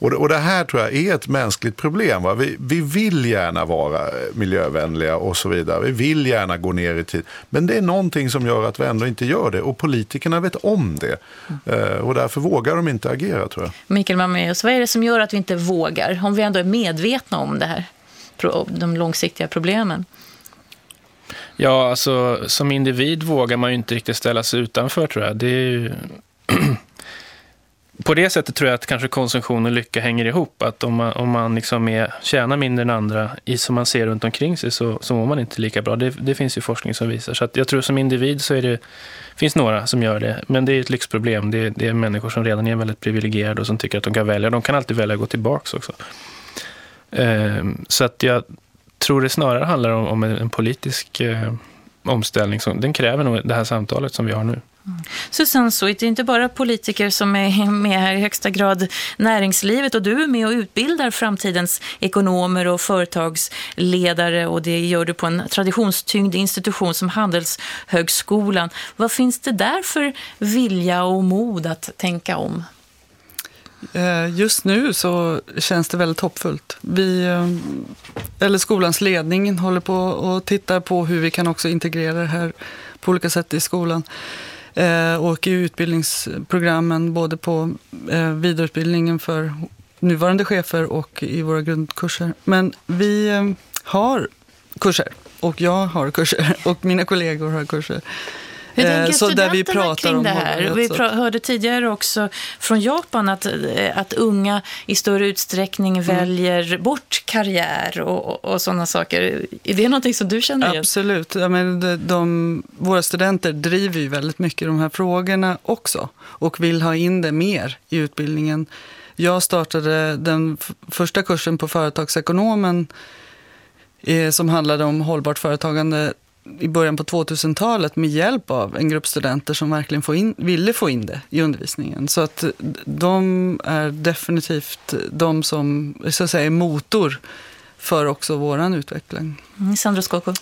Och det, och det här tror jag är ett mänskligt problem. Va? Vi, vi vill gärna vara miljövänliga och så vidare. Vi vill gärna gå ner i tid. Men det är någonting som gör att vi ändå inte gör det. Och politikerna vet om det. Mm. Eh, och därför vågar de inte agera tror jag. Mikael Mammeus, vad är det som gör att vi inte vågar? Om vi ändå är medvetna om det här, de långsiktiga problemen. Ja, alltså som individ vågar man ju inte riktigt ställa sig utanför tror jag. Det är ju... På det sättet tror jag att kanske konsumtion och lycka hänger ihop. Att om man, om man liksom är, tjänar mindre än andra i som man ser runt omkring sig så, så mår man inte lika bra. Det, det finns ju forskning som visar. Så jag tror som individ så är det, finns några som gör det. Men det är ett lyxproblem. Det, det är människor som redan är väldigt privilegierade och som tycker att de kan välja. De kan alltid välja att gå tillbaka också. Um, så att jag tror det snarare handlar om, om en, politisk eh, omställning. Som, den kräver nog det här samtalet som vi har nu. Mm. Susanne Soit, det är inte bara politiker som är med här i högsta grad näringslivet och du är med och utbildar framtidens ekonomer och företagsledare och det gör du på en traditionstyngd institution som Handelshögskolan. Vad finns det där för vilja och mod att tänka om? Eh, just nu så känns det väldigt hoppfullt. Vi, eh, eller skolans ledning håller på och tittar på hur vi kan också integrera det här på olika sätt i skolan. Eh, och i utbildningsprogrammen, både på eh, vidareutbildningen för nuvarande chefer och i våra grundkurser. Men vi eh, har kurser. Och jag har kurser. Och mina kollegor har kurser hur tänker eh, så där vi pratar kring om det här? Vi hörde tidigare också från Japan att, eh, att unga i större utsträckning mm. väljer bort karriär och, och sådana saker. Är det någonting som du känner igen? Absolut. Ja, men de, de, våra studenter driver ju väldigt mycket de här frågorna också och vill ha in det mer i utbildningen. Jag startade den första kursen på företagsekonomen eh, som handlade om hållbart företagande i början på 2000-talet med hjälp av en grupp studenter som verkligen få in, ville få in det i undervisningen. Så att de är definitivt de som så att säga, är motor för också vår utveckling. Mm, Sandro Skocco.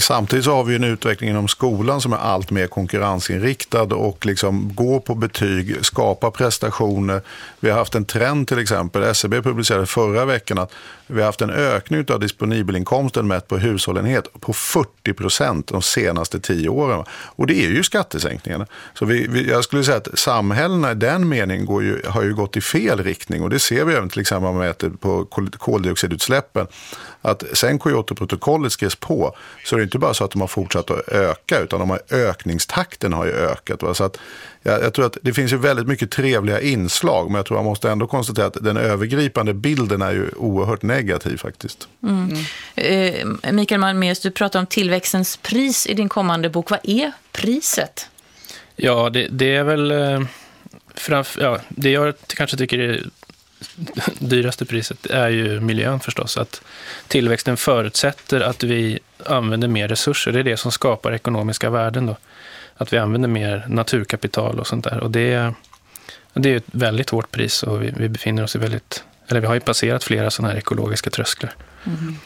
samtidigt så har vi en utveckling inom skolan som är allt mer konkurrensinriktad och liksom går på betyg, skapar prestationer. Vi har haft en trend till exempel, SCB publicerade förra veckan att vi har haft en ökning av disponibelinkomsten mätt på hushållenhet på 40 procent de senaste tio åren. Och det är ju skattesänkningarna. Så vi, vi, jag skulle säga att samhällena i den meningen går ju, har ju gått i fel riktning och det ser vi även till exempel om man mäter på koldioxidutsläppen att sen Kyoto-protokollet skrevs på så är det inte bara så att de har fortsatt att öka utan de har, ökningstakten har ju ökat. Va? Så att, jag, jag, tror att det finns ju väldigt mycket trevliga inslag men jag tror man måste ändå konstatera att den övergripande bilden är ju oerhört negativ faktiskt. Mm. Mm. Eh, Mikael Malmés, du pratar om tillväxtens pris i din kommande bok. Vad är priset? Ja, det, det är väl... Eh, framför, ja, det jag kanske tycker är dyraste priset är ju miljön förstås. Att tillväxten förutsätter att vi använder mer resurser. Det är det som skapar ekonomiska värden. Då. Att vi använder mer naturkapital och sånt där. Och det, det är ett väldigt hårt pris och vi, vi befinner oss i väldigt, eller vi har ju passerat flera sådana här ekologiska trösklar. Mm.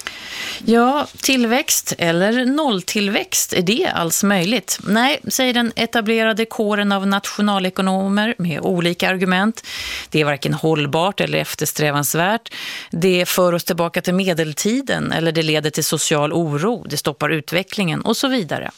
Ja, tillväxt eller nolltillväxt, är det alls möjligt? Nej, säger den etablerade kåren av nationalekonomer med olika argument. Det är varken hållbart eller eftersträvansvärt. Det för oss tillbaka till medeltiden eller det leder till social oro. Det stoppar utvecklingen och så vidare.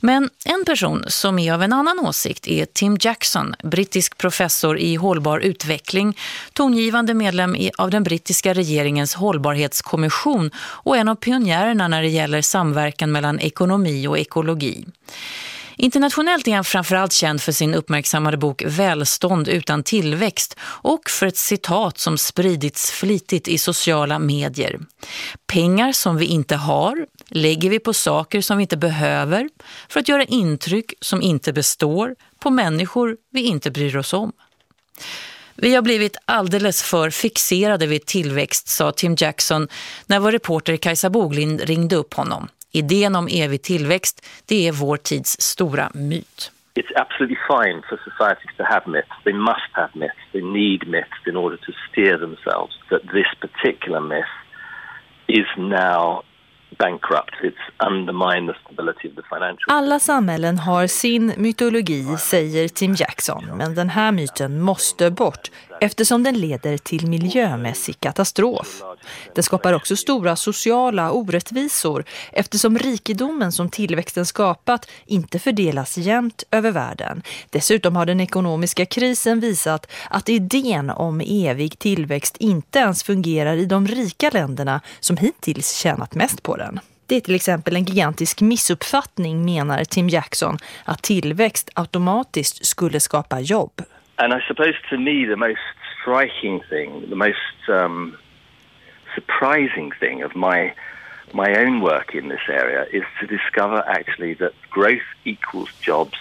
Men en person som är av en annan åsikt är Tim Jackson, brittisk professor i hållbar utveckling, tongivande medlem av den brittiska regeringens hållbarhetskommission och en av pionjärerna när det gäller samverkan mellan ekonomi och ekologi. Internationellt är han framförallt känd för sin uppmärksammade bok Välstånd utan tillväxt och för ett citat som spridits flitigt i sociala medier. Pengar som vi inte har lägger vi på saker som vi inte behöver för att göra intryck som inte består på människor vi inte bryr oss om. Vi har blivit alldeles för fixerade vid tillväxt, sa Tim Jackson när vår reporter Kajsa Boglind ringde upp honom. Idén om evig tillväxt, det är vår tids stora myt. It's absolutely fine for societies to have myths. They must have myths. They need myths in order to steer themselves. That this particular myth is now alla samhällen har sin mytologi, säger Tim Jackson, men den här myten måste bort eftersom den leder till miljömässig katastrof. Den skapar också stora sociala orättvisor eftersom rikedomen som tillväxten skapat inte fördelas jämnt över världen. Dessutom har den ekonomiska krisen visat att idén om evig tillväxt inte ens fungerar i de rika länderna som hittills tjänat mest på den. Det är till exempel en gigantisk missuppfattning, menar Tim Jackson, att tillväxt automatiskt skulle skapa jobb. And I suppose to me the most striking thing, the most um, surprising thing of my my own work in this area is to discover actually that growth equals jobs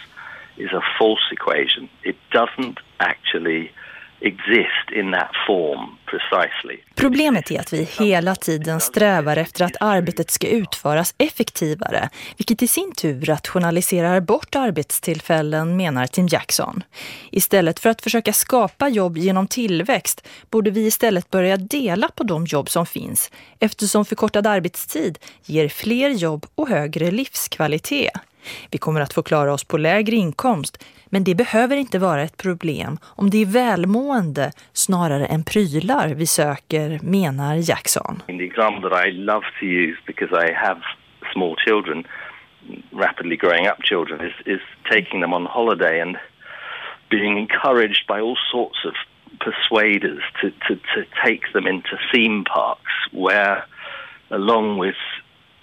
is a false equation. It doesn't actually exist in that form precisely. Problemet är att vi hela tiden strävar efter att arbetet ska utföras effektivare, vilket i sin tur rationaliserar bort arbetstillfällen, menar Tim Jackson. Istället för att försöka skapa jobb genom tillväxt borde vi istället börja dela på de jobb som finns, eftersom förkortad arbetstid ger fler jobb och högre livskvalitet. Vi kommer att få klara oss på lägre inkomst, men det behöver inte vara ett problem om det är välmående snarare än prylar vi söker, menar Jackson. The example that I love to use because I have small children, rapidly growing up children, is, is taking them on holiday and being encouraged by all sorts of persuaders to, to, to take them into theme parks where, along with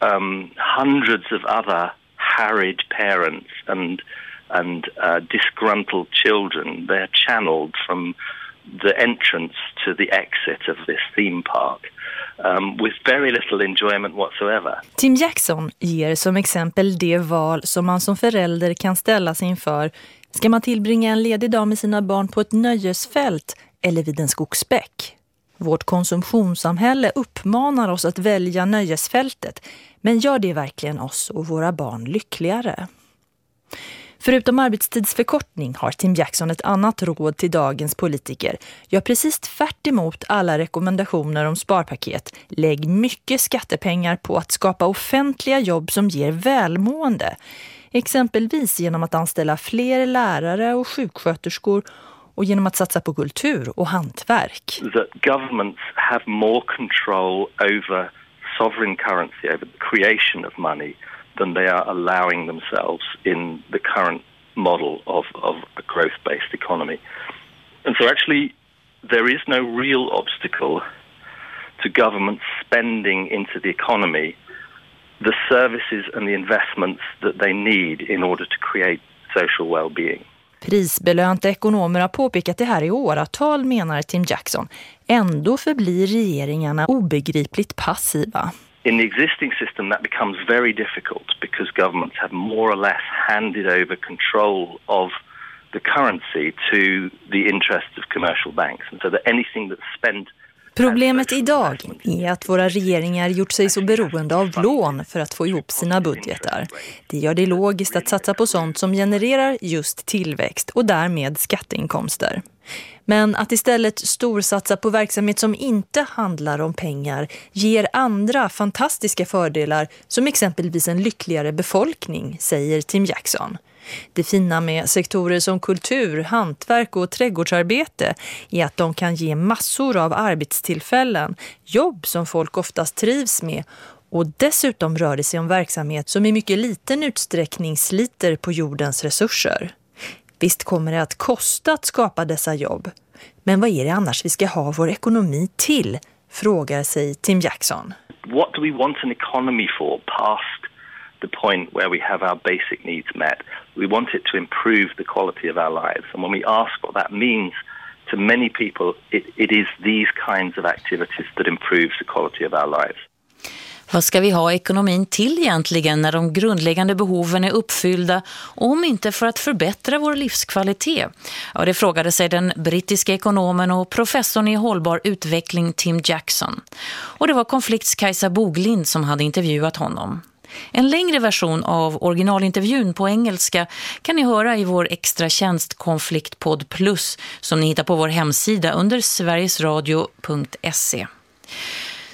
um, hundreds of other harried parents and and uh, disgruntled children. They're channeled from the entrance to the exit of this theme park um, with very little enjoyment whatsoever. Tim Jackson ger som exempel det val som man som förälder kan ställa sig inför. Ska man tillbringa en ledig dag med sina barn på ett nöjesfält eller vid en skogsbäck? Vårt konsumtionssamhälle uppmanar oss att välja nöjesfältet, men gör det verkligen oss och våra barn lyckligare? Förutom arbetstidsförkortning har Tim Jackson ett annat råd till dagens politiker. Gör precis tvärt emot alla rekommendationer om sparpaket. Lägg mycket skattepengar på att skapa offentliga jobb som ger välmående. Exempelvis genom att anställa fler lärare och sjuksköterskor och genom att satsa på kultur och hantverk. That governments have more control over sovereign currency, over the creation of money than they are allowing themselves in the current model of, of a growth based economy. And so, actually, there is no real obstacle to government spending into the economy the services and the investments that they need in order to create social well-being. Prisbelönta ekonomer har påpekat det här i åratal, menar Tim Jackson. Ändå förblir regeringarna obegripligt passiva. In the existing system, that becomes very difficult because governments have more or less handed over control of the currency to the interests of commercial banks. And so that anything that's spent Problemet idag är att våra regeringar gjort sig så beroende av lån för att få ihop sina budgetar. Det gör det logiskt att satsa på sånt som genererar just tillväxt och därmed skatteinkomster. Men att istället storsatsa på verksamhet som inte handlar om pengar ger andra fantastiska fördelar som exempelvis en lyckligare befolkning, säger Tim Jackson. Det fina med sektorer som kultur, hantverk och trädgårdsarbete är att de kan ge massor av arbetstillfällen, jobb som folk oftast trivs med och dessutom rör det sig om verksamhet som i mycket liten utsträckning sliter på jordens resurser. Visst kommer det att kosta att skapa dessa jobb. Men vad är det annars vi ska ha vår ekonomi till? Frågar sig Tim Jackson. What do we want an economy for past the point where we have our basic needs met? We want it to improve the quality of our lives. And when we ask what that means to many people, it, it is these kinds of activities that improves the quality of our lives. Vad ska vi ha ekonomin till egentligen när de grundläggande behoven är uppfyllda om inte för att förbättra vår livskvalitet? Ja, det frågade sig den brittiska ekonomen och professorn i hållbar utveckling Tim Jackson. Och det var konflikts Kajsa Boglind som hade intervjuat honom. En längre version av originalintervjun på engelska kan ni höra i vår extra tjänst Konfliktpodd Plus som ni hittar på vår hemsida under sverigesradio.se.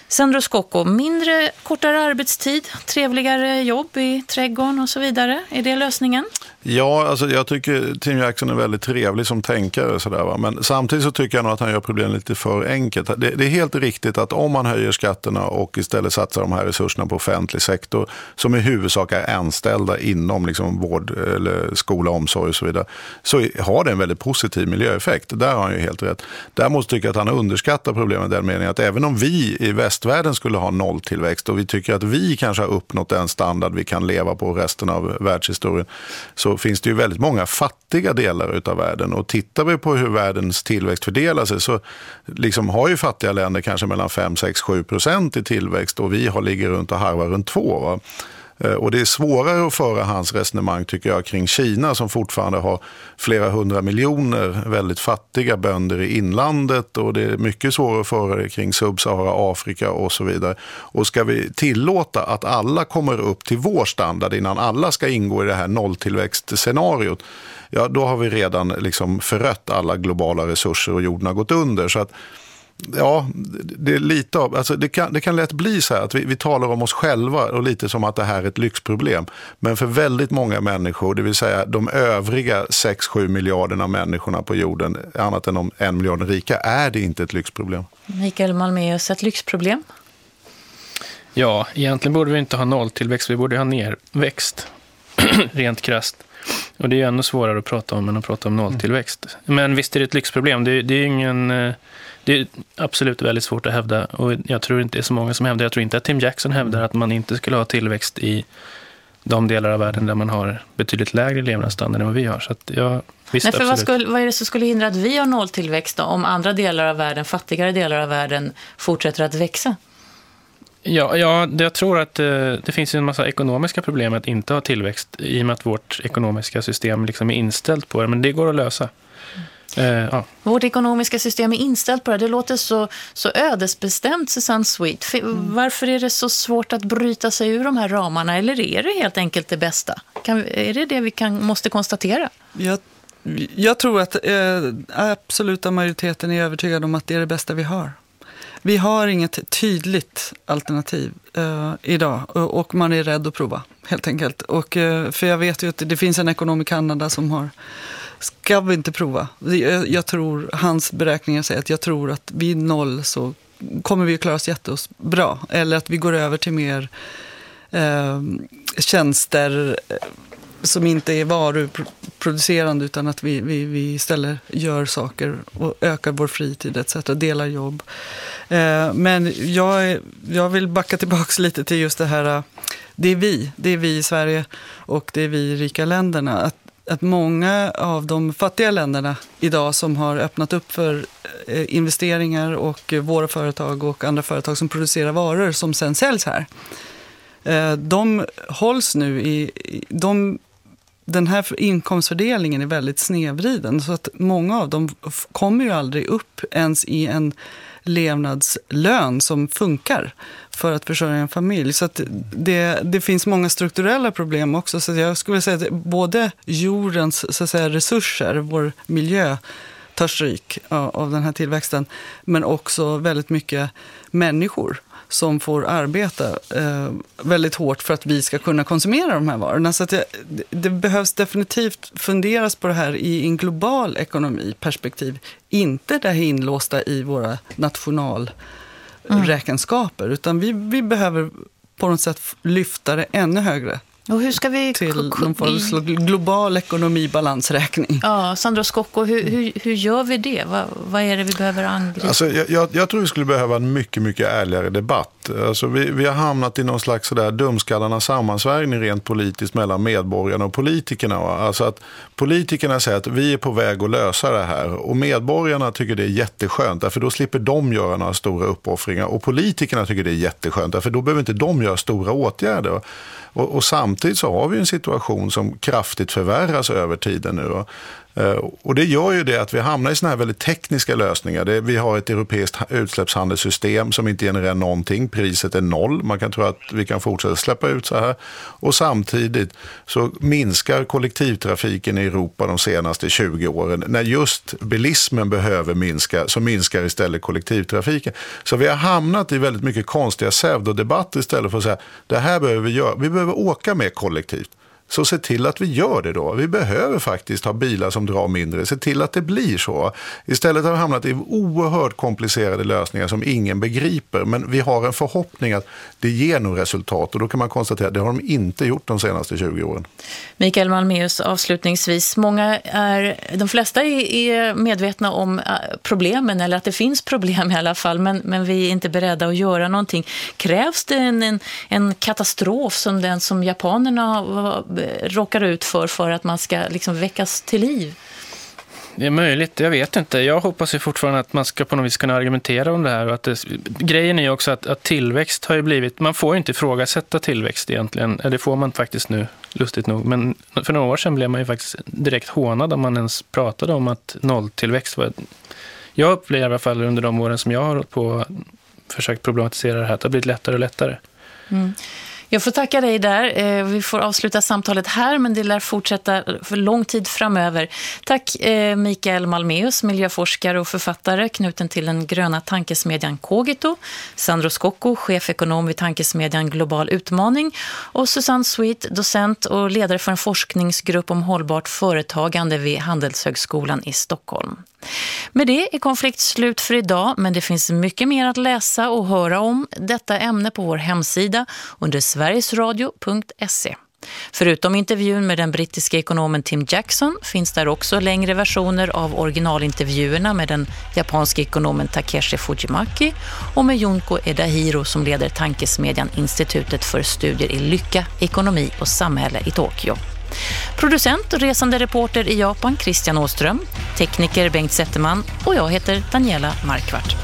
Sandro Scocco, mindre, kortare arbetstid, trevligare jobb i trädgården och så vidare. Är det lösningen? Ja, alltså jag tycker Tim Jackson är väldigt trevlig som tänkare. Sådär, va? Men samtidigt så tycker jag nog att han gör problemet lite för enkelt. Det, det, är helt riktigt att om man höjer skatterna och istället satsar de här resurserna på offentlig sektor som i huvudsak är anställda inom liksom vård, eller skola, omsorg och så vidare, så har det en väldigt positiv miljöeffekt. Där har han ju helt rätt. Däremot tycker jag att han underskattar problemet i den meningen att även om vi i västvärlden skulle ha nolltillväxt och vi tycker att vi kanske har uppnått den standard vi kan leva på resten av världshistorien, så finns det ju väldigt många fattiga delar av världen. Och tittar vi på hur världens tillväxt fördelar sig så liksom har ju fattiga länder kanske mellan 5, 6, 7 procent i tillväxt och vi har, ligger runt och harvar runt 2. Va? Eh, och det är svårare att föra hans resonemang tycker jag kring Kina som fortfarande har flera hundra miljoner väldigt fattiga bönder i inlandet och det är mycket svårare att föra det kring Subsahara Afrika och så vidare. Och ska vi tillåta att alla kommer upp till vår standard innan alla ska ingå i det här nolltillväxtscenariot, ja då har vi redan liksom förött alla globala resurser och jorden har gått under. Så att Ja, det är lite av, alltså det, kan, det kan lätt bli så här att vi, vi talar om oss själva och lite som att det här är ett lyxproblem. Men för väldigt många människor, det vill säga de övriga 6-7 miljarderna människorna på jorden, annat än de en miljard rika, är det inte ett lyxproblem. Mikael Malmeus, ett lyxproblem? Ja, egentligen borde vi inte ha nolltillväxt, vi borde ha nerväxt, rent krasst. Och det är ännu svårare att prata om än att prata om nolltillväxt. Men visst är det ett lyxproblem, det, det är ingen eh, det är absolut väldigt svårt att hävda och jag tror inte det är så många som hävdar. Jag tror inte att Tim Jackson hävdar att man inte skulle ha tillväxt i de delar av världen där man har betydligt lägre levnadsstandard än vad vi har. Så att jag, visst, Nej, för vad, skulle, vad är det som skulle hindra att vi har nolltillväxt då, om andra delar av världen, fattigare delar av världen, fortsätter att växa? Ja, ja jag tror att det, eh, det finns en massa ekonomiska problem att inte ha tillväxt i och med att vårt ekonomiska system liksom är inställt på det, men det går att lösa. Eh, ja. Vårt ekonomiska system är inställt på det. Det låter så, så ödesbestämt, Susanne Sweet. Mm. Varför är det så svårt att bryta sig ur de här ramarna? Eller är det helt enkelt det bästa? Kan, är det det vi kan, måste konstatera? Jag, jag tror att eh, absoluta majoriteten är övertygad om att det är det bästa vi har. Vi har inget tydligt alternativ eh, idag och, och man är rädd att prova helt enkelt. Och, eh, för jag vet ju att det finns en ekonom i Kanada som har Ska vi inte prova? Jag, jag tror, hans beräkningar säger att jag tror att vid noll så kommer vi att klara oss jättebra. Eller att vi går över till mer ehm, eh, tjänster som inte är varuproducerande utan att vi, vi, vi istället gör saker och ökar vår fritid etc. Delar jobb. Eh, men jag, jag vill backa tillbaka lite till just det här. Eh, det är vi, det är vi i Sverige och det är vi i rika länderna. Att att många av de fattiga länderna idag som har öppnat upp för eh, investeringar och våra företag och andra företag som producerar varor som sen säljs här. Eh, de hålls nu i... De, den här inkomstfördelningen är väldigt snedvriden så att många av dem kommer ju aldrig upp ens i en levnadslön som funkar för att försörja en familj. Så det, det finns många strukturella problem också. Så jag skulle säga att både jordens så att säga, resurser, vår miljö, tar stryk av, av den här tillväxten. Men också väldigt mycket människor som får arbeta eh, väldigt hårt för att vi ska kunna konsumera de här varorna. Så det, det, behövs definitivt funderas på det här i en global ekonomiperspektiv. Inte det här inlåsta i våra nationalräkenskaper. Mm. Utan vi, vi behöver på något sätt lyfta det ännu högre. Och hur ska vi... Till någon form global ekonomibalansräkning. Ja, Sandro Scocco, hur, hur, hur gör vi det? Vad, vad är det vi behöver angripa? Alltså, jag, jag, jag, tror vi skulle behöva en mycket, mycket ärligare debatt. Alltså, vi, vi har hamnat i någon slags sådär dumskallarnas sammansvärjning rent politiskt mellan medborgarna och politikerna. Alltså att politikerna säger att vi är på väg att lösa det här och medborgarna tycker det är jätteskönt därför då slipper de göra några stora uppoffringar och politikerna tycker det är jätteskönt därför då behöver inte de göra stora åtgärder. Och, och, samtidigt så har vi en situation som kraftigt förvärras över tiden nu. Eh, och det gör ju det att vi hamnar i sådana här väldigt tekniska lösningar. Det, vi har ett europeiskt utsläppshandelssystem som inte genererar någonting. Priset är noll. Man kan tro att vi kan fortsätta släppa ut så här. Och samtidigt så minskar kollektivtrafiken i Europa de senaste 20 åren. När just bilismen behöver minska så minskar istället kollektivtrafiken. Så vi har hamnat i väldigt mycket konstiga pseudodebatter istället för att säga det här behöver vi göra. Vi behöver åka mer kollektivt. Så se till att vi gör det då. Vi behöver faktiskt ha bilar som drar mindre. Se till att det blir så. Istället har vi hamnat i oerhört komplicerade lösningar som ingen begriper. Men vi har en förhoppning att det ger nog resultat. Och då kan man konstatera att det har de inte gjort de senaste 20 åren. Mikael Malmeus, avslutningsvis. Många är, de flesta är medvetna om äh, problemen eller att det finns problem i alla fall. Men, men vi är inte beredda att göra någonting. Krävs det en, en, en katastrof som den som japanerna råkar ut för för att man ska liksom väckas till liv? Det är möjligt, jag vet inte. Jag hoppas ju fortfarande att man ska på något vis kunna argumentera om det här. Och att det, grejen är ju också att, att, tillväxt har ju blivit... Man får ju inte ifrågasätta tillväxt egentligen. Det får man faktiskt nu, lustigt nog. Men för några år sedan blev man ju faktiskt direkt hånad om man ens pratade om att nolltillväxt var... Jag upplever i alla fall under de åren som jag har på försökt problematisera det här att det har blivit lättare och lättare. Mm. Jag får tacka dig där. Eh, vi får avsluta samtalet här men det lär fortsätta för lång tid framöver. Tack eh, Mikael Malmeus, miljöforskare och författare knuten till den gröna tankesmedjan Kogito. Sandro Scocco, chefekonom vid tankesmedjan Global Utmaning. Och Susanne Sweet, docent och ledare för en forskningsgrupp om hållbart företagande vid Handelshögskolan i Stockholm. Med det är konflikt slut för idag men det finns mycket mer att läsa och höra om detta ämne på vår hemsida under sverigesradio.se. Förutom intervjun med den brittiska ekonomen Tim Jackson finns där också längre versioner av originalintervjuerna med den japanska ekonomen Takeshi Fujimaki och med Junko Edahiro som leder tankesmedjan Institutet för studier i lycka, ekonomi och samhälle i Tokyo. Producent och resande reporter i Japan Christian Åström, tekniker Bengt Zetterman och jag heter Daniela Markvart.